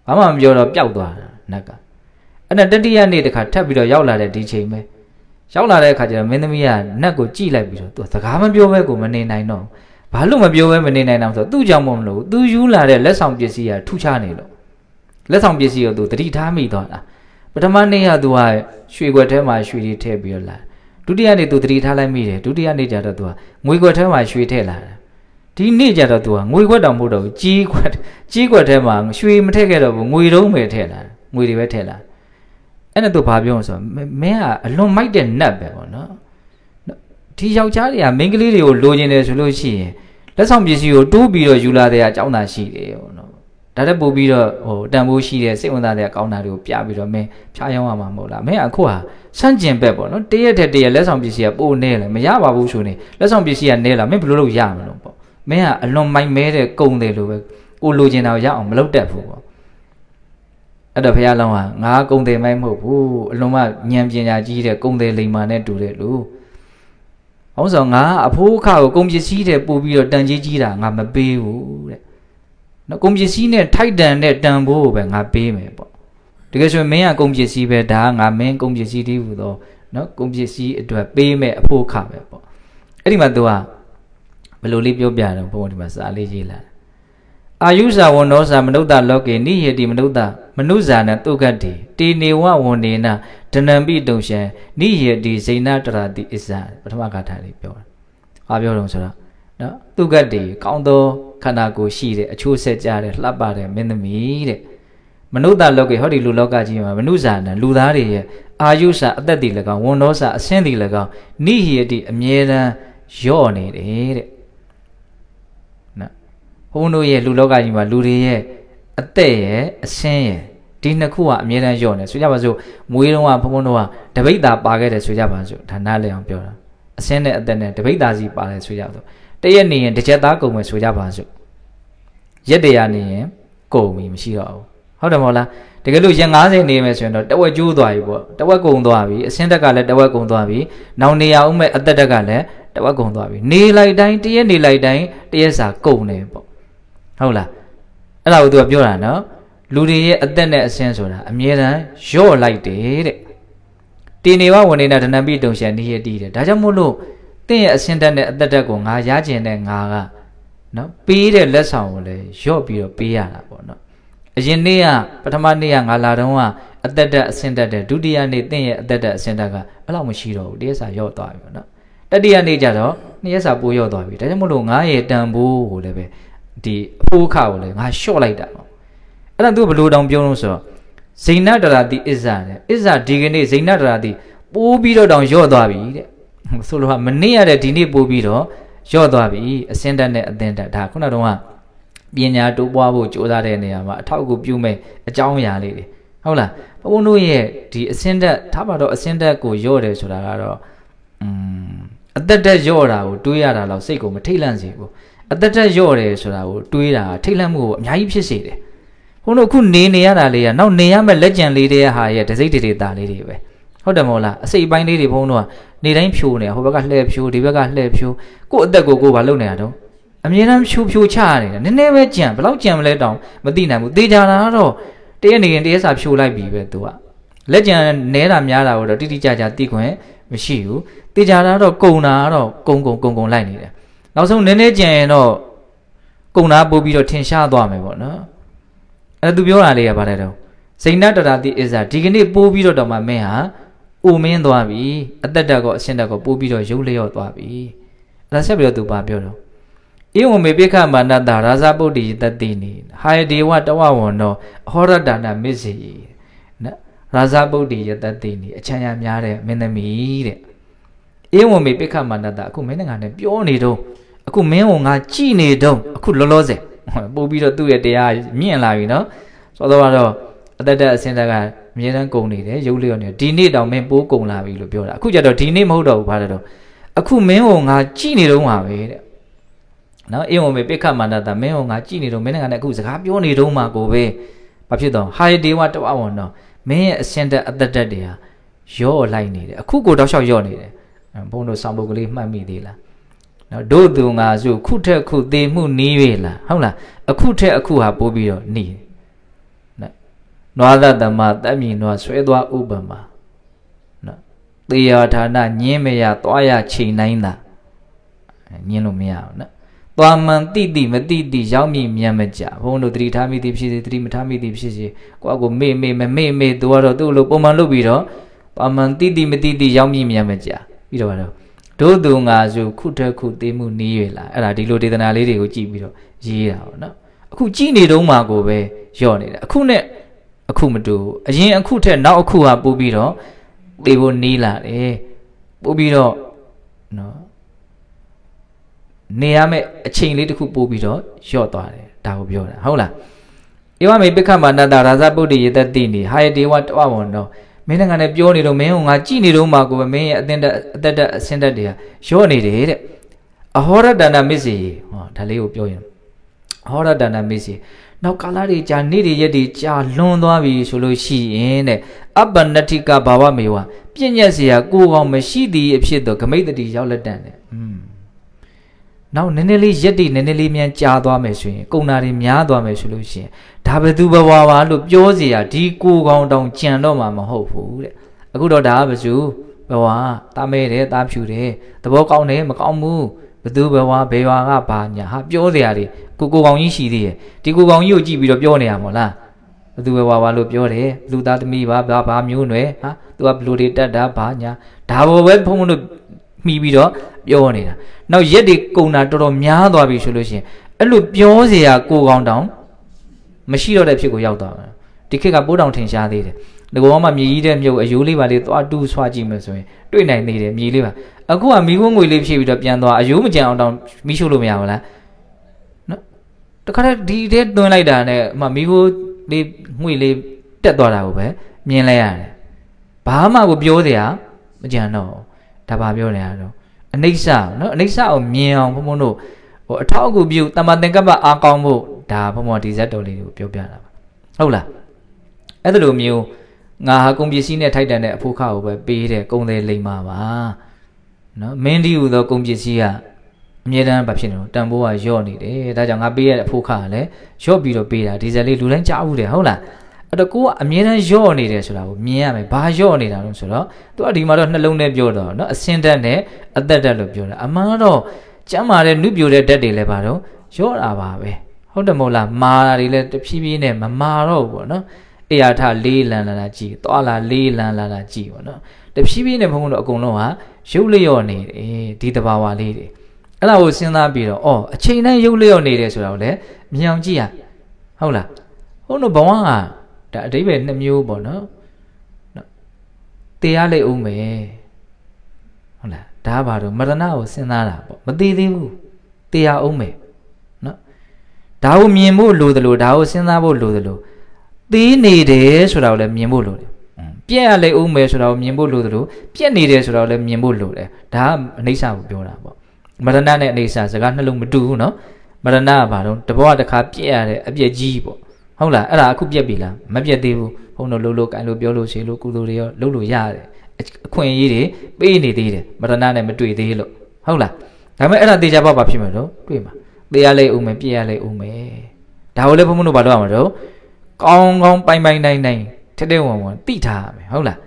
ဘာမှမပြောတော့ပျောက်သွားတာနတ်ကအဲ့ဒါတတိယနေ့တခါထပ်ပြီးတော့ရောက်လာတဲ့ဒီချိန်ပဲရောက်လာတဲ့အခါကျတော့မင်းသမီးကနတ်ကိုကြည့်လိုက်ပြီးတော့သူစကားမပြောဘဲကိုမနေနိုင်တော့ဘာလို့မပြောဘဲမနေနိုင်တော့ဆိုတော့သူ့ကြောင့်မလို့သူယူလာတဲ့လက်ဆောင်ပစ္စည်းကထူးခြားနေလို့လက်ဆောင်ပစ္စည်းကိုသူတတိထားမိသွားတာပထမနေ့ကသူကရွှေခွက်ထဲမှာရွှေတွေထည့်ပြီးတော့လာဒုတိယနေ့သူတတိထားလိုက်မိတယ်ဒုတိယနေ့ကျတော့သူကငွေခွက်ထဲမှာရွှေထည့်လာတာ ဒီနေ့ကျတော့သူကငွေခွက်တောင်မဟုတ်တော့ဘူးကြီးခွက်ကြီးခွက်ထဲမှာရွှေမထည့်ခဲ့တော့ဘူးငွေတုံးပဲထည့်လာငွေတွေပဲထည့်လာအဲ့နဲ့သူဘာပြောဆိုမင်းကအလွန်မိုက်တဲ့နတ်ပဲပေါ့နော်ဒီယောက်ျားတွေကမိန်းကလေးတွေကိုလိုချင်တယ်ဆိုလို့ရှိရင်လက်ဆောင်ပစ္စည်းကိုတိုးပြီးတော့ယူလာတဲ့အကြောင်းသာရှိတယ်ပေါ့နော်ဒါတက်ပို့ပြီးတော့ဟိုတန်ဖိုးရှိတဲ့စိတ်ဝင်စားတဲ့ကောင်းတာတွေကိုပြပြီးတော့မင်းဖြားရောင်းရမှာမဟုတ်လားမင်းအခုဟာစန့်ကျင်ဘက်ပေါ့နော်တရက်တဲ့တရက်လက်ဆောင်ပစ္စည်းကပိုနေလေမရပါဘူးဆိုနေလက်ဆောင်ပစ္စည်းကနဲလာမင်းဘယ်လိုလုပ်ရမလို့ပေါ့ မင်းကအလွန်မိုက်မဲတဲ့ကုံတယ်လို့ပဲကိုလိုချင်တာကိုရအောင်မလုပ်တတ်ဘူးပေါ့အဲ့တော့ဘုရားလောင်းကငါကုံတယ်မိုက်မဟုတ်ဘူးအလွန်မှဉာဏ်ပညာကြီးတဲ့ကုံတယ်လိမ္မာနဲ့တူတဲ့လူ။အောင်ဆောင်ငါအဖိုးအခါကိုကုံပစ္စည်းတဲ့ပို့ပြီးတော့တန်ကြီးကြီးတာငါမပေးဘူးတဲ့နော်ကုန်ပစ္စည်းနဲ့ထိုက်တန်တဲ့တန်ဖိုးကိုပဲငါပေးမယ်ပေါ့တကယ်ဆိုရင်မင်းကကုန်ပစ္စည်းပဲဒါကငါမင်းကုန်ပစ္စည်းတည်းဟူသောနော်ကုန်ပစ္စည်းအတွက်ပေးမယ်အဖို့ခပဲပေါ့အဲ့ဒီမှာ तू က ဘယ်လိုလေးပြောပြတယ်ဘုန်းကြီးဒီမှာစာလေးရေးလာအာယုဇာဝန္ဒောဇာမနုဿလောကေနိယေတိမနုဿမနုဇာနတုကတိတေနေဝဝန္ဒေနဒနံပိတုံရှံနိယေတိဇိနတရာတိအစ္ဆာပထမဂါထာလေးပြောတာ။ဘာပြောတော့ဆိုတော့နော်တုကတိကောင်းသောခန္ဓာကိုယ်ရှိတဲ့အချိုးဆက်ကြတဲ့လှပတဲ့မင်းသမီးတဲ့မနုဿလောကေဟောဒီလူလောကကြီးမှာမနုဇာနလူသားတွေရဲ့အာယုဇာအသက်တည်၎င်းဝန္ဒောဇာအဆင်းတည်၎င်းနိယေတိအမြဲတမ်းယော့နေတယ်တဲ့ ဘုန်းတို့ရဲ့လူလောကကြီးမှာလူတွေရဲ့အသက်ရဲ့အဆင်းရဲ့ဒီနှစ်ခုကအမြဲတမ်းညော့နေဆိုကြပါစို့မွေးတော့ကဘုန်းဘုန်းတို့ကတပိတ်တာပါခဲ့တယ်ဆိုကြပါစို့ဒါနားလည်အောင်ပြောတာအဆင်းနဲ့အသက်နဲ့တပိတ်တာစီပါတယ်ဆိုကြပါစို့တရက်နေရင်တစ်ချက်သားကုန်မယ်ဆိုကြပါစို့ရက်တရာနေရင်ကုန်ပြီမရှိတော့ဘူးဟုတ်တယ်မဟုတ်လားတကယ်လို့ရက်90နေမယ်ဆိုရင်တော့တဝက်ကျိုးသွားပြီပေါ့တဝက်ကုန်သွားပြီအဆင်းတက်ကလည်းတဝက်ကုန်သွားပြီနောင်နေရအောင်မဲ့အသက်တက်ကလည်းတဝက်ကုန်သွားပြီနေလိုက်တိုင်းတရက်နေလိုက်တိုင်းတရက်စာကုန်နေပေါ့ ဟုတ်လားအဲ့ဒါကိုသူကပြောတာနော်လူတွေရဲ့အသက်နဲ့အဆင်းဆိုတာအမြဲတမ်းရော့လိုက်တယ်တဲ့တင်နေဝဝနေနာဒဏပိတုံရှန်နေရတည်တယ်ဒါကြောင့်မို့လို့တင့်ရဲ့အဆင်းတက်နဲ့အသက်တက်ကိုငါရကျင်တဲ့ငါကနော်ပေးတဲ့လက်ဆောင်ကိုလည်းရော့ပြီးတော့ပေးရတာပေါ့နော်အရင်နေ့ကပထမနေ့ကငါလာတော့ကအသက်တက်အဆင်းတက်တဲ့ဒုတိယနေ့တင့်ရဲ့အသက်တက်အဆင်းတက်ကအဲ့လောက်မရှိတော့ဘူးတရက်စာရော့သွားပြီပေါ့နော်တတိယနေ့ကျတော့နှစ်ရက်စာပိုးရော့သွားပြီဒါကြောင့်မို့လို့ငါရဲ့တန်ဖိုးကိုလည်းပဲ ဒီအဖိုးခကိုလည်းငါလျှော့လိုက်တာပေါ့အဲ့ဒါသူဘလို့တောင်ပြောလို့ဆိုတော့ဇိနတရာတိအစ္ဆာတဲ့အစ္ဆာဒီကနေ့ဇိနတရာတိပိုးပြီးတော့တောင်လျော့သွားပြီတဲ့ဆိုလိုကမနေ့ရတဲ့ဒီနေ့ပိုးပြီးတော့လျော့သွားပြီအစင်းတက်နဲ့အသင်းတက်ဒါခုနကတော့ပညာတိုးပွားဖို့ကြိုးစားတဲ့နေရာမှာအထောက်အကူပြုမဲ့အကြောင်းအရာလေးတွေဟုတ်လားဘုန်းတို့ရဲ့ဒီအစင်းတက်ထားပါတော့အစင်းတက်ကိုလျော့တယ်ဆိုတာကတော့อืมအသက်တက်လျော့တာကိုတွေးရတာတော့စိတ်ကိုမထိတ်လန့်စေဘူး အသက်တက်လျော့တယ်ဆိုတာကိုတွေးတာထိတ်လန့်မှုကိုအများကြီးဖြစ်စေတယ်ဘုန်းတို့အခုနေနေရတာလေးကနောက်နေရမဲ့လက်ကြံလေးတွေဟာရဲ့ဒစိတ်တွေတာလေးတွေပဲဟုတ်တယ်မဟုတ်လားအစိတ်ပိုင်းလေးတွေဘုန်းတို့ကနေတိုင်းဖြိုးနေဟိုဘက်ကလှည့်ဖြိုးဒီဘက်ကလှည့်ဖြိုးကို့အသက်ကိုကိုယ်ဘာလုပ်နေတာတော့အမြဲတမ်းဖြိုးဖြိုးချရနေတာနည်းနည်းပဲကြံဘယ်လောက်ကြံမလဲတောင်မသိနိုင်ဘူးသေချာတာတော့တရက်နေရင်တရက်စာဖြိုးလိုက်ပြီပဲသူကလက်ကြံနဲတာများတာတော့တိတိကျကျသိခွင့်မရှိဘူးသေချာတာတော့ကုံတာတော့ကုံကုံကုံကုံလိုက်နေတယ် နောက်ဆုံးနည်းနည်းကြံရင်တော့ကုံနာပို့ပြီးတော့ထင်ရှားသွားမယ်ပေါ့နော်အဲ့ဒါသူပြောတာလေးကဘာလဲတော့ဇိနတရာတိအစ္စာဒီကနေ့ပို့ပြီးတော့တော့မှမင်းဟာအိုမင်းသွားပြီအသက်တက်ကောအရှင်တက်ကောပို့ပြီးတော့ရုပ်လျော့သွားပြီအဲ့ဒါဆက်ပြီးတော့သူပါပြောတော့ဧဝံမေပိခမာနတရာဇပုတ္တိတတိနိဟာယဒေဝတဝဝန္တောအဟောရတနာမစ္စေနော်ရာဇပုတ္တိယတတိနိအချမ်းရများတဲ့မင်းသမီးတဲ့ဧဝံမေပိခမာနတအခုမင်းငါနဲ့ပြောနေတော့ အခုမင်းကငါကြည်နေတော့အခုလောလောဆယ်ပို့ပြီးတော့သူ့ရဲ့တရားမြင့်လာပြီနော်ဆိုတော့တော့အသက်တက်အစင်းတက်ကအမြဲတမ်းကုန်နေတယ်ရုပ်လျော့နေဒီနေ့တောင်မင်းပိုးကုန်လာပြီလို့ပြောတာအခုကျတော့ဒီနေ့မဟုတ်တော့ဘူးဘာလဲတော့အခုမင်းကငါကြည်နေတော့မှာပဲတဲ့နော်အေဝံမေပိခမန္တတာမင်းကငါကြည်နေတော့မင်းကလည်းအခုစကားပြောနေတော့မှာကိုပဲဘာဖြစ်တော့ဟာယဒေဝတဝဝံတော့မင်းရဲ့အစင်းတက်အသက်တက်တွေဟာရော့လိုက်နေတယ်အခုကိုတော့လျှောက်ရော့နေတယ်ဘုန်းတို့ဆောင်ပုဒ်ကလေးမှတ်မိသေးလား နော်တို့သူငါစုခုထက်ခုသေးမှုနီး၍လားဟုတ်လားအခုထက်အခုဟာပိုးပြီးတော့နီးနော်နွားသတ္တမတက်မြည်နွားဆွဲသွားဥပမာနော်သေယဌာနညင်းမရသွားရချိန်နိုင်တာညင်းလို့မရဘူးနော်သွားမှန်တိတိမတိတိရောက်မြည်မြန်မကြဘုန်းတို့သတိထားမိသည်ဖြစ်စေသတိမထားမိသည်ဖြစ်စေကိုယ့်အကိုမေ့မေ့မမေ့မေ့သူကတော့သူ့လိုပုံမှန်လုပ်ပြီးတော့သွားမှန်တိတိမတိတိရောက်မြည်မြန်မကြပြီးတော့တော့ ဒုသူငါစုခုထက်ခုသေးမှုနီးရလားအဲ့ဒါဒီလိုဒေသနာလေးတွေကိုကြည့်ပြီးတော့ရေးတာပေါ့နော်အခုကြည့်နေတုံးမှာကိုပဲယော့နေတယ်အခုနဲ့အခုမတူအရင်အခုထက်နောက်အခုဟာပို့ပြီးတော့သေဖို့နီးလာတယ်ပို့ပြီးတော့နော်နေရမယ့်အချိန်လေးတစ်ခုပို့ပြီးတော့ယော့သွားတယ်ဒါကိုပြောတာဟုတ်လားဧဝမေပိခမနတရာဇပုတ္တိယေတတိနိဟာယဒေဝတဝဝံတော့ မင်းကလည်းပြောနေတော့မင်းကငါကြည်နေတော့မှကိုပဲမင်းရဲ့အသင်တက်အသက်တက်အစင်တက်တွေကရော့နေတယ်တဲ့အဟောရတနာမစ္စည်းဟောဒါလေးကိုပြောရင်အဟောရတနာမစ္စည်းနောက်ကာလတွေကြာနေ့တွေရက်တွေကြာလွန်သွားပြီဆိုလို့ရှိရင်တဲ့အပ္ပနတိကဘာဝမေဝပြည့်ညက်เสียကိုကောင်မရှိသည်အဖြစ်တော့ဂမိတ်တတိရောက်လက်တန်တယ်อืม ม နောက်နည်းနည်းလေးရက်တိနည်းနည်းလေးမြန်ကြာသွားမယ်ဆိုရင်ကုံနာတွေများသွားမယ်ဆိုလို့ရှိရင်ဒါဘယ်သူဘဝပါလို့ပြောเสียဒီကိုကောင်တောင်ကြံတော့မှာမဟုတ်ဘူးတဲ့အခုတော့ဒါကဘယ်သူဘဝတာမဲတယ်တာဖြူတယ်သဘောကောင်းတယ်မကောင်းဘူးဘသူဘဝဘေးရွာကဘာညာဟာပြောเสียရတယ်ကိုကိုကောင်ကြီးရှိသေးတယ်ဒီကိုကောင်ကြီးကိုကြည့်ပြီးတော့ပြောနေရမို့လားဘသူပဲဝါဝါလို့ပြောတယ်ဘလူသားသမီးပါဘာဘာမျိုးနွယ်ဟာသူကဘလူတွေတက်တာဘာညာဒါဘောပဲဖုံဖုံတို့ မှီပြီးတော့ပြောနေတာနောက်ရက်တွေကုံတာတော်တော်များသွားပြီဆိုလို့ရှိရင်အဲ့လိုပြောเสียကိုကောင်တောင်မရှိတော့တဲ့ဖြစ်ကိုရောက်သွားတယ်ဒီခေတ်ကပိုးတောင်ထင်ရှားသေးတယ်ငကောမှမြေကြီးတဲ့မြုပ်အယိုးလေးပါလေးသွားတူးဆွားကြည့်မယ်ဆိုရင်တွေ့နိုင်သေးတယ်မြေလေးပါအခုကမိခိုးငွေလေးဖြည့်ပြီးတော့ပြန်သွားအယိုးမကြံအောင်တောင်မိရှုလို့မရဘူးလားနော်တခါတည်းဒီထဲတွန်းလိုက်တာနဲ့အမမိခိုးလေးငွေလေးတက်သွားတာကိုပဲမြင်လိုက်ရတယ်ဘာမှကိုပြောစရာမကြံတော့ ဒါပါပြောနေရတော့အနိစ္စနော်အနိစ္စကိုမြင်အောင်ဘုံဘုံတို့ဟိုအထောက်အကူပြုတမန်သင်္ကပ္ပအားကောင်းဖို့ဒါဘုံဘုံဒီဇက်တော်လေးကိုပြောပြတာပါဟုတ်လားအဲ့ဒါလိုမျိုးငါဟာကုန်ပစ္စည်းနဲ့ထိုက်တန်တဲ့အဖို့ခါကိုပဲပေးတဲ့ကုန်တယ်လိမ္မာပါနော်မင်းဒီဟူသောကုန်ပစ္စည်းကအမြဲတမ်းဘာဖြစ်နေလို့တန်ဖိုးကယော့နေတယ်ဒါကြောင့်ငါပေးရတဲ့အဖို့ခါကလည်းယော့ပြီးတော့ပေးတာဒီဇယ်လေးလူတိုင်းကြားဘူးတယ်ဟုတ်လား အဲ့တော့ကိုကအမြဲတမ်းယော့နေတယ်ဆိုတာကိုမြင်ရမယ်ဘာယော့နေတာလို့ဆိုတော့သူကဒီမှာတော့နှလုံးနဲ့ပြောတော့နော်အစင်တက်နဲ့အသက်တက်လို့ပြောတာအမှန်တော့ကျမ်းမာတဲ့နုပြိုတဲ့ဓာတ်တွေလည်းပါတော့ယော့တာပါပဲဟုတ်တယ်မဟုတ်လားမာတာတွေလည်းတဖြည်းဖြည်းနဲ့မမာတော့ဘူးပေါ့နော်အေယာထလေးလန်လာတာကြည့်သွားလာလေးလန်လာတာကြည့်ပေါ့နော်တဖြည်းဖြည်းနဲ့ဘုံဘုံတို့အကုန်လုံးဟာရုပ်လျော့နေတယ်ဒီတဘာဝလေးတွေအဲ့ဒါကိုစဉ်းစားပြီးတော့အော်အချိန်တိုင်းရုပ်လျော့နေတယ်ဆိုတာကိုလည်းမြင်အောင်ကြည့်ရဟုတ်လားဟုတ်တော့ဘဝက ဒါအတိပ္ပယ်နှစ်မျိုးပေါ့နော်တရားလိုက်အောင်မယ်ဟုတ်လားဒါဘာတော့မရဏကိုစဉ်းစားတာပေါ့မသေးသေးဘူးတရားအောင်မယ်နော်ဒါကိုမြင်ဖို့လိုသလိုဒါကိုစဉ်းစားဖို့လိုသလိုသေးနေတယ်ဆိုတာကိုလည်းမြင်ဖို့လိုတယ်ပြက်ရလေဦးမယ်ဆိုတာကိုမြင်ဖို့လိုသလိုပြက်နေတယ်ဆိုတာကိုလည်းမြင်ဖို့လိုတယ်ဒါကအနိစ္စကိုပြောတာပေါ့မရဏနဲ့အနိစ္စစကားနှလုံးမတူဘူးနော်မရဏကဘာလို့တဘောတစ်ခါပြက်ရတဲ့အပြက်ကြီးပေါ့ ဟုတ်လားအဲ့ဒါအခုပြက်ပြီလားမပြက်သေးဘူးဘုန်းတော်လှုပ်လို့ကန်လို့ပြောလို့ရှိလို့ကုသိုလ်တွေရောလှုပ်လို့ရတယ်အခွင့်အရေးတွေပေးနေသေးတယ်မရဏနဲ့မတွေ့သေးလို့ဟုတ်လားဒါပေမဲ့အဲ့ဒါတေချာပေါက်ဘာဖြစ်မှာတော့တွေ့မှာတေးရလေဦးမယ်ပြက်ရလေဦးမယ်ဒါကိုလည်းဘုန်းဘုန်းတို့ဘာလို့ရမှာတော့ကောင်းကောင်းပိုင်ပိုင်နိုင်နိုင်ထက်တဲ့ဝင်ဝင်တိထားရမယ်ဟုတ်လား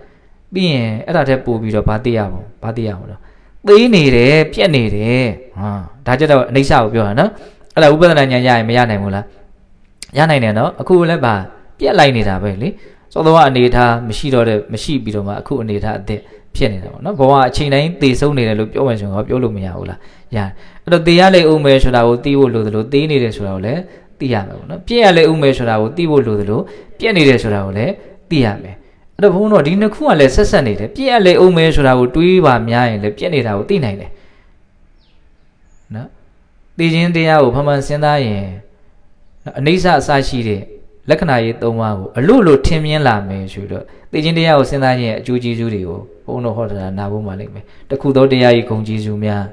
ပြီးရင်အဲ့ဒါတက်ပို့ပြီးတော့ဘာသိရမလဲဘာသိရမလဲသေးနေတယ်ပြက်နေတယ်ဟာဒါကြတော့အိဋ္ဌကိုပြောတာနော်အဲ့ဒါဥပဒနာဉာဏ်ရရင်မရနိုင်ဘူးလား ရနိုင်တယ်နော်အခုလည်းဗာပြက်လိုက်နေတာပဲလေစောတော့အနေထားမရှိတော့တဲ့မရှိပြီးတော့မှအခုအနေထားအသက်ဖြစ်နေတာပေါ့နော်ဘဝအချိန်တိုင်းသေဆုံးနေတယ်လို့ပြောမှဆိုတော့ပြောလို့မရဘူးလားရအဲ့တော့သေရလေဦးမယ်ဆိုတာကိုသိဖို့လိုသလိုသေနေတယ်ဆိုတာကိုလည်းသိရမယ်ပေါ့နော်ပြက်ရလေဦးမယ်ဆိုတာကိုသိဖို့လိုသလိုပြက်နေတယ်ဆိုတာကိုလည်းသိရမယ်အဲ့တော့ဘုန်းတော်ဒီနှစ်ခုကလည်းဆက်ဆက်နေတယ်ပြက်ရလေဦးမယ်ဆိုတာကိုတွေးပါများရင်လည်းပြက်နေတာကိုသိနိုင်တယ်နော်သိခြင်းတရားကိုဖမှန်စဉ်းစားရင် အနိစ္စအစရှိတဲ့လက္ခဏာရေးသုံးပါးကိုအလို့လို့ထင်မြင်လာမယ်ဆိုတော့သိခြင်းတရားကိုစဉ်းစားရင်အကျိုးကျေးဇူးတွေကိုဘုန်းတော်ဟောတာနာဖို့မှလိမ့်မယ်တခုသောတရားကြီးဂုံကျေးဇူးများ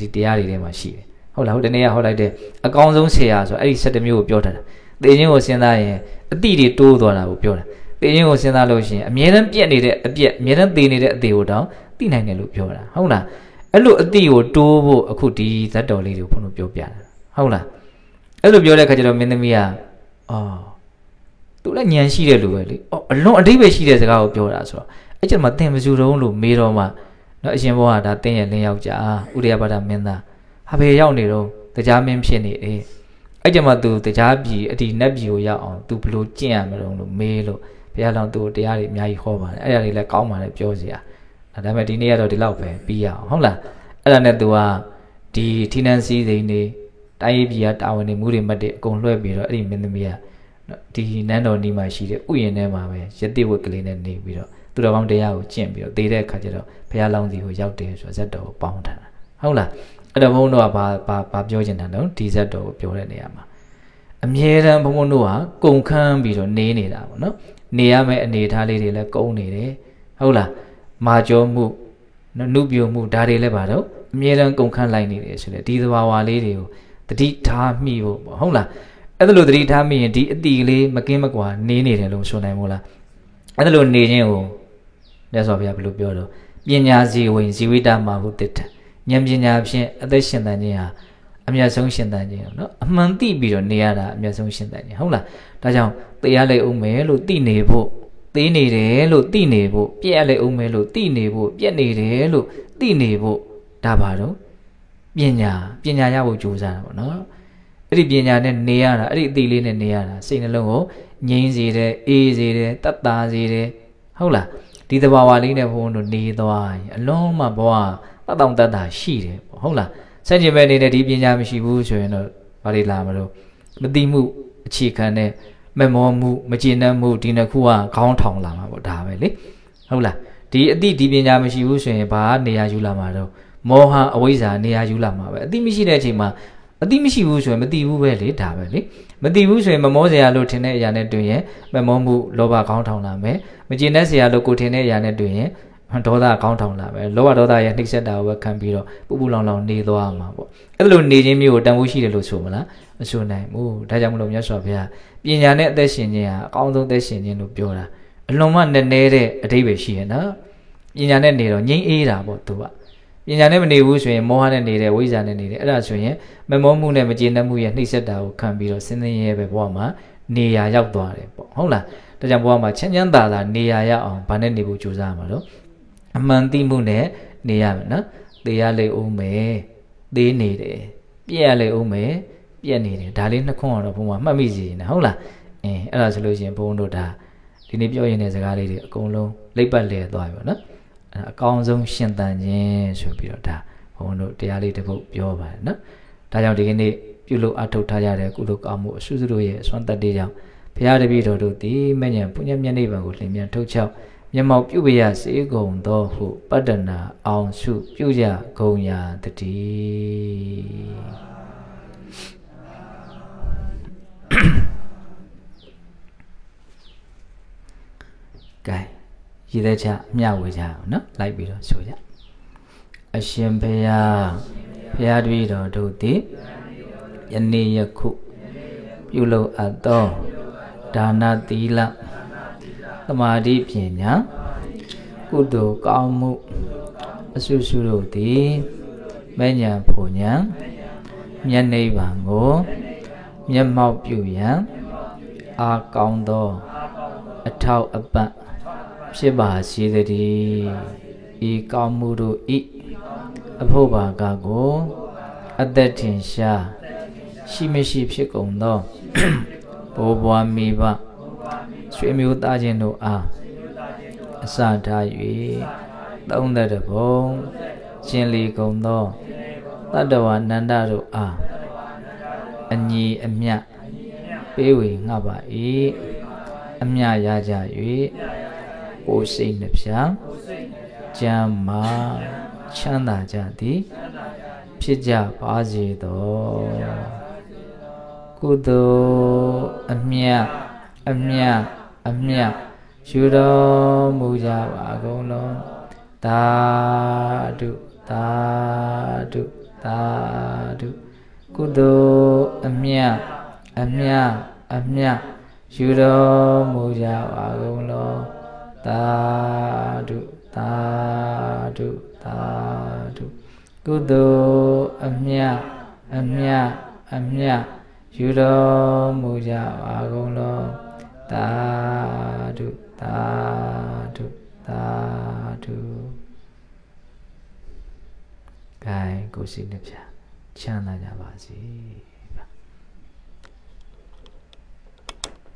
ဒီတရားတွေထဲမှာရှိတယ်ဟုတ်လားဟိုတနေ့ကဟောလိုက်တဲ့အကောင်းဆုံးဆရာဆိုအဲ့ဒီ7မျိုးကိုပြောထားတာသိခြင်းကိုစဉ်းစားရင်အတိတွေတိုးသွားတာကိုပြောတာသိခြင်းကိုစဉ်းစားလို့ရှိရင်အမြဲတမ်းပြက်နေတဲ့အပြက်အမြဲတမ်းသေနေတဲ့အသေးကိုတောင်သိနိုင်တယ်လို့ပြောတာဟုတ်လားအဲ့လိုအတိကိုတိုးဖို့အခုဒီဇတ်တော်လေးတွေကိုဘုန်းတော်ပြောပြတာဟုတ်လား အဲ့လိုပြောတဲ့အခါကျတော့မင်းသမီးကအော်သူလည်းညံရှိတယ်လို့ပဲလေအော်အလွန်အတိတ်ပဲရှိတဲ့စကားကိုပြောတာဆိုတော့အဲ့ကျမှသင်မစုတုံးလို့မေးတော့မှနော်အရှင်ဘောကဒါသင်ရဲ့လင်းယောက်ျားဥရိယပါဒမင်းသားဟာဘယ်ရောက်နေတော့တရားမင်းဖြစ်နေတယ်အဲ့ကျမှသူတရားပြည်အဒီနတ်ပြည်ကိုရောက်အောင်သူဘလို့ကျင့်ရမလို့လို့မေးလို့ဘုရားလောင်းသူ့တရားတွေအများကြီးဟောပါတယ်အဲ့ဒါတွေလည်းကောင်းပါတယ်ပြောစရာဒါပေမဲ့ဒီနေ့ကတော့ဒီလောက်ပဲပြီးရအောင်ဟုတ်လားအဲ့ဒါနဲ့သူကဒီထီနန်းစည်းစိမ်တွေ တိုင်းရေးပြည်ကတာဝန်တွေမူတွေမှတ်တွေအကုန်လွှဲပြီးတော့အဲ့ဒီမင်းသမီးကဒီနန်းတော်နီးမှာရှိတဲ့ဥယျာဉ်ထဲမှာပဲရတိဝတ်ကလေးနဲ့နေပြီးတော့သူတော်ကောင်းတရားကိုကျင့်ပြီးတော့သေတဲ့အခါကျတော့ဘုရားလောင်းစီကိုရောက်တယ်ဆိုတော့ဇက်တော်ကိုပေါင်းထားတာဟုတ်လားအဲ့တော့ဘုန်းတော်ကဘာဘာဘာပြောချင်တာလဲဒီဇက်တော်ကိုပြောတဲ့နေရာမှာအမြဲတမ်းဘုန်းဘုန်းတို့ဟာကုံခန်းပြီးတော့နေနေတာပေါ့နော်နေရမယ့်အနေအထားလေးတွေလည်းကုန်းနေတယ်ဟုတ်လားမာကျောမှုနုပြိုမှုဒါတွေလည်းပါတော့အမြဲတမ်းကုန်ခန်းလိုက်နေတယ်ဆိုလေဒီသဘာဝလေးတွေကို တတိထားမိဖို့ပေါ့ဟုတ်လားအဲ့ဒါလို့တတိထားမိရင်ဒီအတီကလေးမကင်းမကွာနေနေတယ်လို့ဆိုနိုင်မို့လားအဲ့ဒါလို့နေခြင်းကိုမြတ်စွာဘုရားဘယ်လိုပြောတော့ပညာစီဝင်ဇီဝိတမဟုတ္တဉာဏ်ပညာဖြင့်အသက်ရှင်တန်ခြင်းဟာ အမြတ်ဆုံးရှင်သန်ခြင်းเนาะအမှန်သိပြီးတော့နေရတာအမြတ်ဆုံးရှင်သန်ခြင်းဟုတ်လားဒါကြောင့်တရားလိုက်အောင်မယ်လို့သိနေဖို့သေးနေတယ်လို့သိနေဖို့ပြက်လိုက်အောင်မယ်လို့သိနေဖို့ပြက်နေတယ်လို့သိနေဖို့ဒါပါတော့ ပညာပညာရဖို့ကြိုးစားတာပေါ့နော်အဲ့ဒီပညာနဲ့နေရတာအဲ့ဒီအသိလေးနဲ့နေရတာစိတ်နှလုံးကိုငြိမ်းစေတယ်အေးစေတယ်တတ်တာစေတယ်ဟုတ်လားဒီသဘာဝလေးနဲ့ဘုန်းတို့နေသွားရင်အလုံးမဘဝတတ်တောင်တတ်တာရှိတယ်ပေါ့ဟုတ်လားစัจ jin ပဲနေတဲ့ဒီပညာမရှိဘူးဆိုရင်တော့ဘာတွေလာမလို့မတိမှုအခြေခံတဲ့မမောမှုမကျေနပ်မှုဒီနှစ်ခုကခေါင်းထောင်လာမှာပေါ့ဒါပဲလေဟုတ်လားဒီအတိဒီပညာမရှိဘူးဆိုရင်ဘာနေရာယူလာမှာတော့ မောဟအဝိဇ္ဇာနေရာယူလာမှာပဲအတိမရှိတဲ့အချိန်မှာအတိမရှိဘူးဆိုရင်မတိဘူးပဲလေဒါပဲလေမတိဘူးဆိုရင်မမောစရာလို့ထင်တဲ့အရာနဲ့တွေ့ရင်မမောမှုလောဘခေါင်းထောင်လာမယ်မကျေနပ်စရာလို့ကိုထင်တဲ့အရာနဲ့တွေ့ရင်ဒေါသခေါင်းထောင်လာပဲလောဘဒေါသရဲ့နှိမ့်ဆက်တာကိုပဲခံပြီးတော့ပူပူလောင်လောင်နေသွားမှာပေါ့အဲ့လိုနေခြင်းမျိုးကိုတန်ဖိုးရှိတယ်လို့ဆိုမလားမဆိုနိုင်ဘူးဒါကြောင့်မလို့မြတ်စွာဘုရားပညာနဲ့အသက်ရှင်ခြင်းဟာအကောင်းဆုံးအသက်ရှင်ခြင်းလို့ပြောတာအလွန်မှနည်းနည်းတဲ့အဓိပ္ပာယ်ရှိရနော်ပညာနဲ့နေတော့ငြိမ်းအေးတာပေါ့သူက ပညာနဲ့မနေဘူးဆိုရင်မောဟနဲ့နေတယ်ဝိဇ္ဇာနဲ့နေတယ်အဲ့ဒါဆိုရင်မမောမှုနဲ့မကျေနပ်မှုရဲ့နှိမ့်ဆက်တာကိုခံပြီးတော့စဉ်းသင်းရဲပဲဘဝမှာနေရာရောက်သွားတယ်ပေါ့ဟုတ်လားဒါကြောင့်ဘဝမှာချမ်းချမ်းသာသာနေရာရအောင်ဘာနဲ့နေဖို့ကြိုးစားမှာလို့အမှန်သိမှုနဲ့နေရမယ်နော်သေရလေဦးမယ်သေးနေတယ်ပြည့်ရလေဦးမယ်ပြည့်နေတယ်ဒါလေးနှစ်ခွန်းတော့ဘုံမှာမှတ်မိစီနေဟုတ်လားအင်းအဲ့ဒါဆိုလို့ရှိရင်ဘုံတို့ဒါဒီနေ့ပြောရင်တဲ့စကားလေးတွေအကုန်လုံးလိပ်ပတ်လဲသွားပြီပေါ့နော် အဲ့အကောင်းဆုံးရှင်သန်ခြင်းဆိုပြီးတော့ဒါဘုံတို့တရားလေးတစ်ပုဒ်ပြောပါတယ်နော်ဒါကြောင့်ဒီကနေ့ပြုလို့အထုတ်ထားကြတဲ့ကုသိုလ်ကောင်းမှုအဆုစုတို့ရဲ့အစွမ်းတတ္တိကြောင့်ဘုရားတပည့်တော်တို့သည်မဉ္ဇဉ်ပုညမျက်နှိဗ္ဗာန်ကိုလင်းမြန်ထုတ်ချောက်မျက်မှောက်ပြုပရစေကုန်သောဟုပတ္တနာအောင်စုပြုကြကုန်ရာတည်းကဲ ရည်သက်ချမျှဝေကြအောင်နော်လိုက်ပြီးတော့ဆိုကြအရှင်ဘုရားဘုရားတပည့်တော်တို့သည်ယနေ့ယခုပြုလုပ်အပ်သောဒါနသီလသမာဓိပညာကုသိုလ်ကောင်းမှုအဆုစုတို့သည်မဉ္ဇဉ်ဖို့ညာမျက်နှိဗ္ဗာန်ကိုမျက်မှောက်ပြုရန်အာကောင်းသော အထောက်အပံ့ ဖြစ်ပါစေတည်းဤကောင်းမှုတို့ဤအဖို့ဘာကကိုအသက်ထင်ရှားရှိမရှိဖြစ်ကုန်သောဘိုးဘွားမိဘဆွေမျိုးသားချင်းတို့အားအစထား၍သုံးသက်တဘုံရှင်လီကုန်သောတတ္တဝနန္ဒတို့အားအညီအမျှပေးဝေငှပါ၏အမျှရကြ၍ ကိုယ်စိတ်နှပြကျမ်းမာချမ်းသာကြသည်ဖြစ်ကြပါစေသောကုသိုလ်အမြတ်အမြတ်အမြတ်ယူတော်မူကြပါကုန်လုံးသာဓုသာဓုသာဓုကုသိုလ်အမြတ်အမြတ်အမြတ်ယူတော်မူကြပါကုန်လုံး သာဓုသာဓုသာဓုကုသိုလ်အမြတ်အမြတ်အမြတ်ယူတော်မူကြပါကုန်လုံးသာဓုသာဓုသာဓုဂိုင်းကိုစိတ်နှပြချမ်းသာကြပါစေ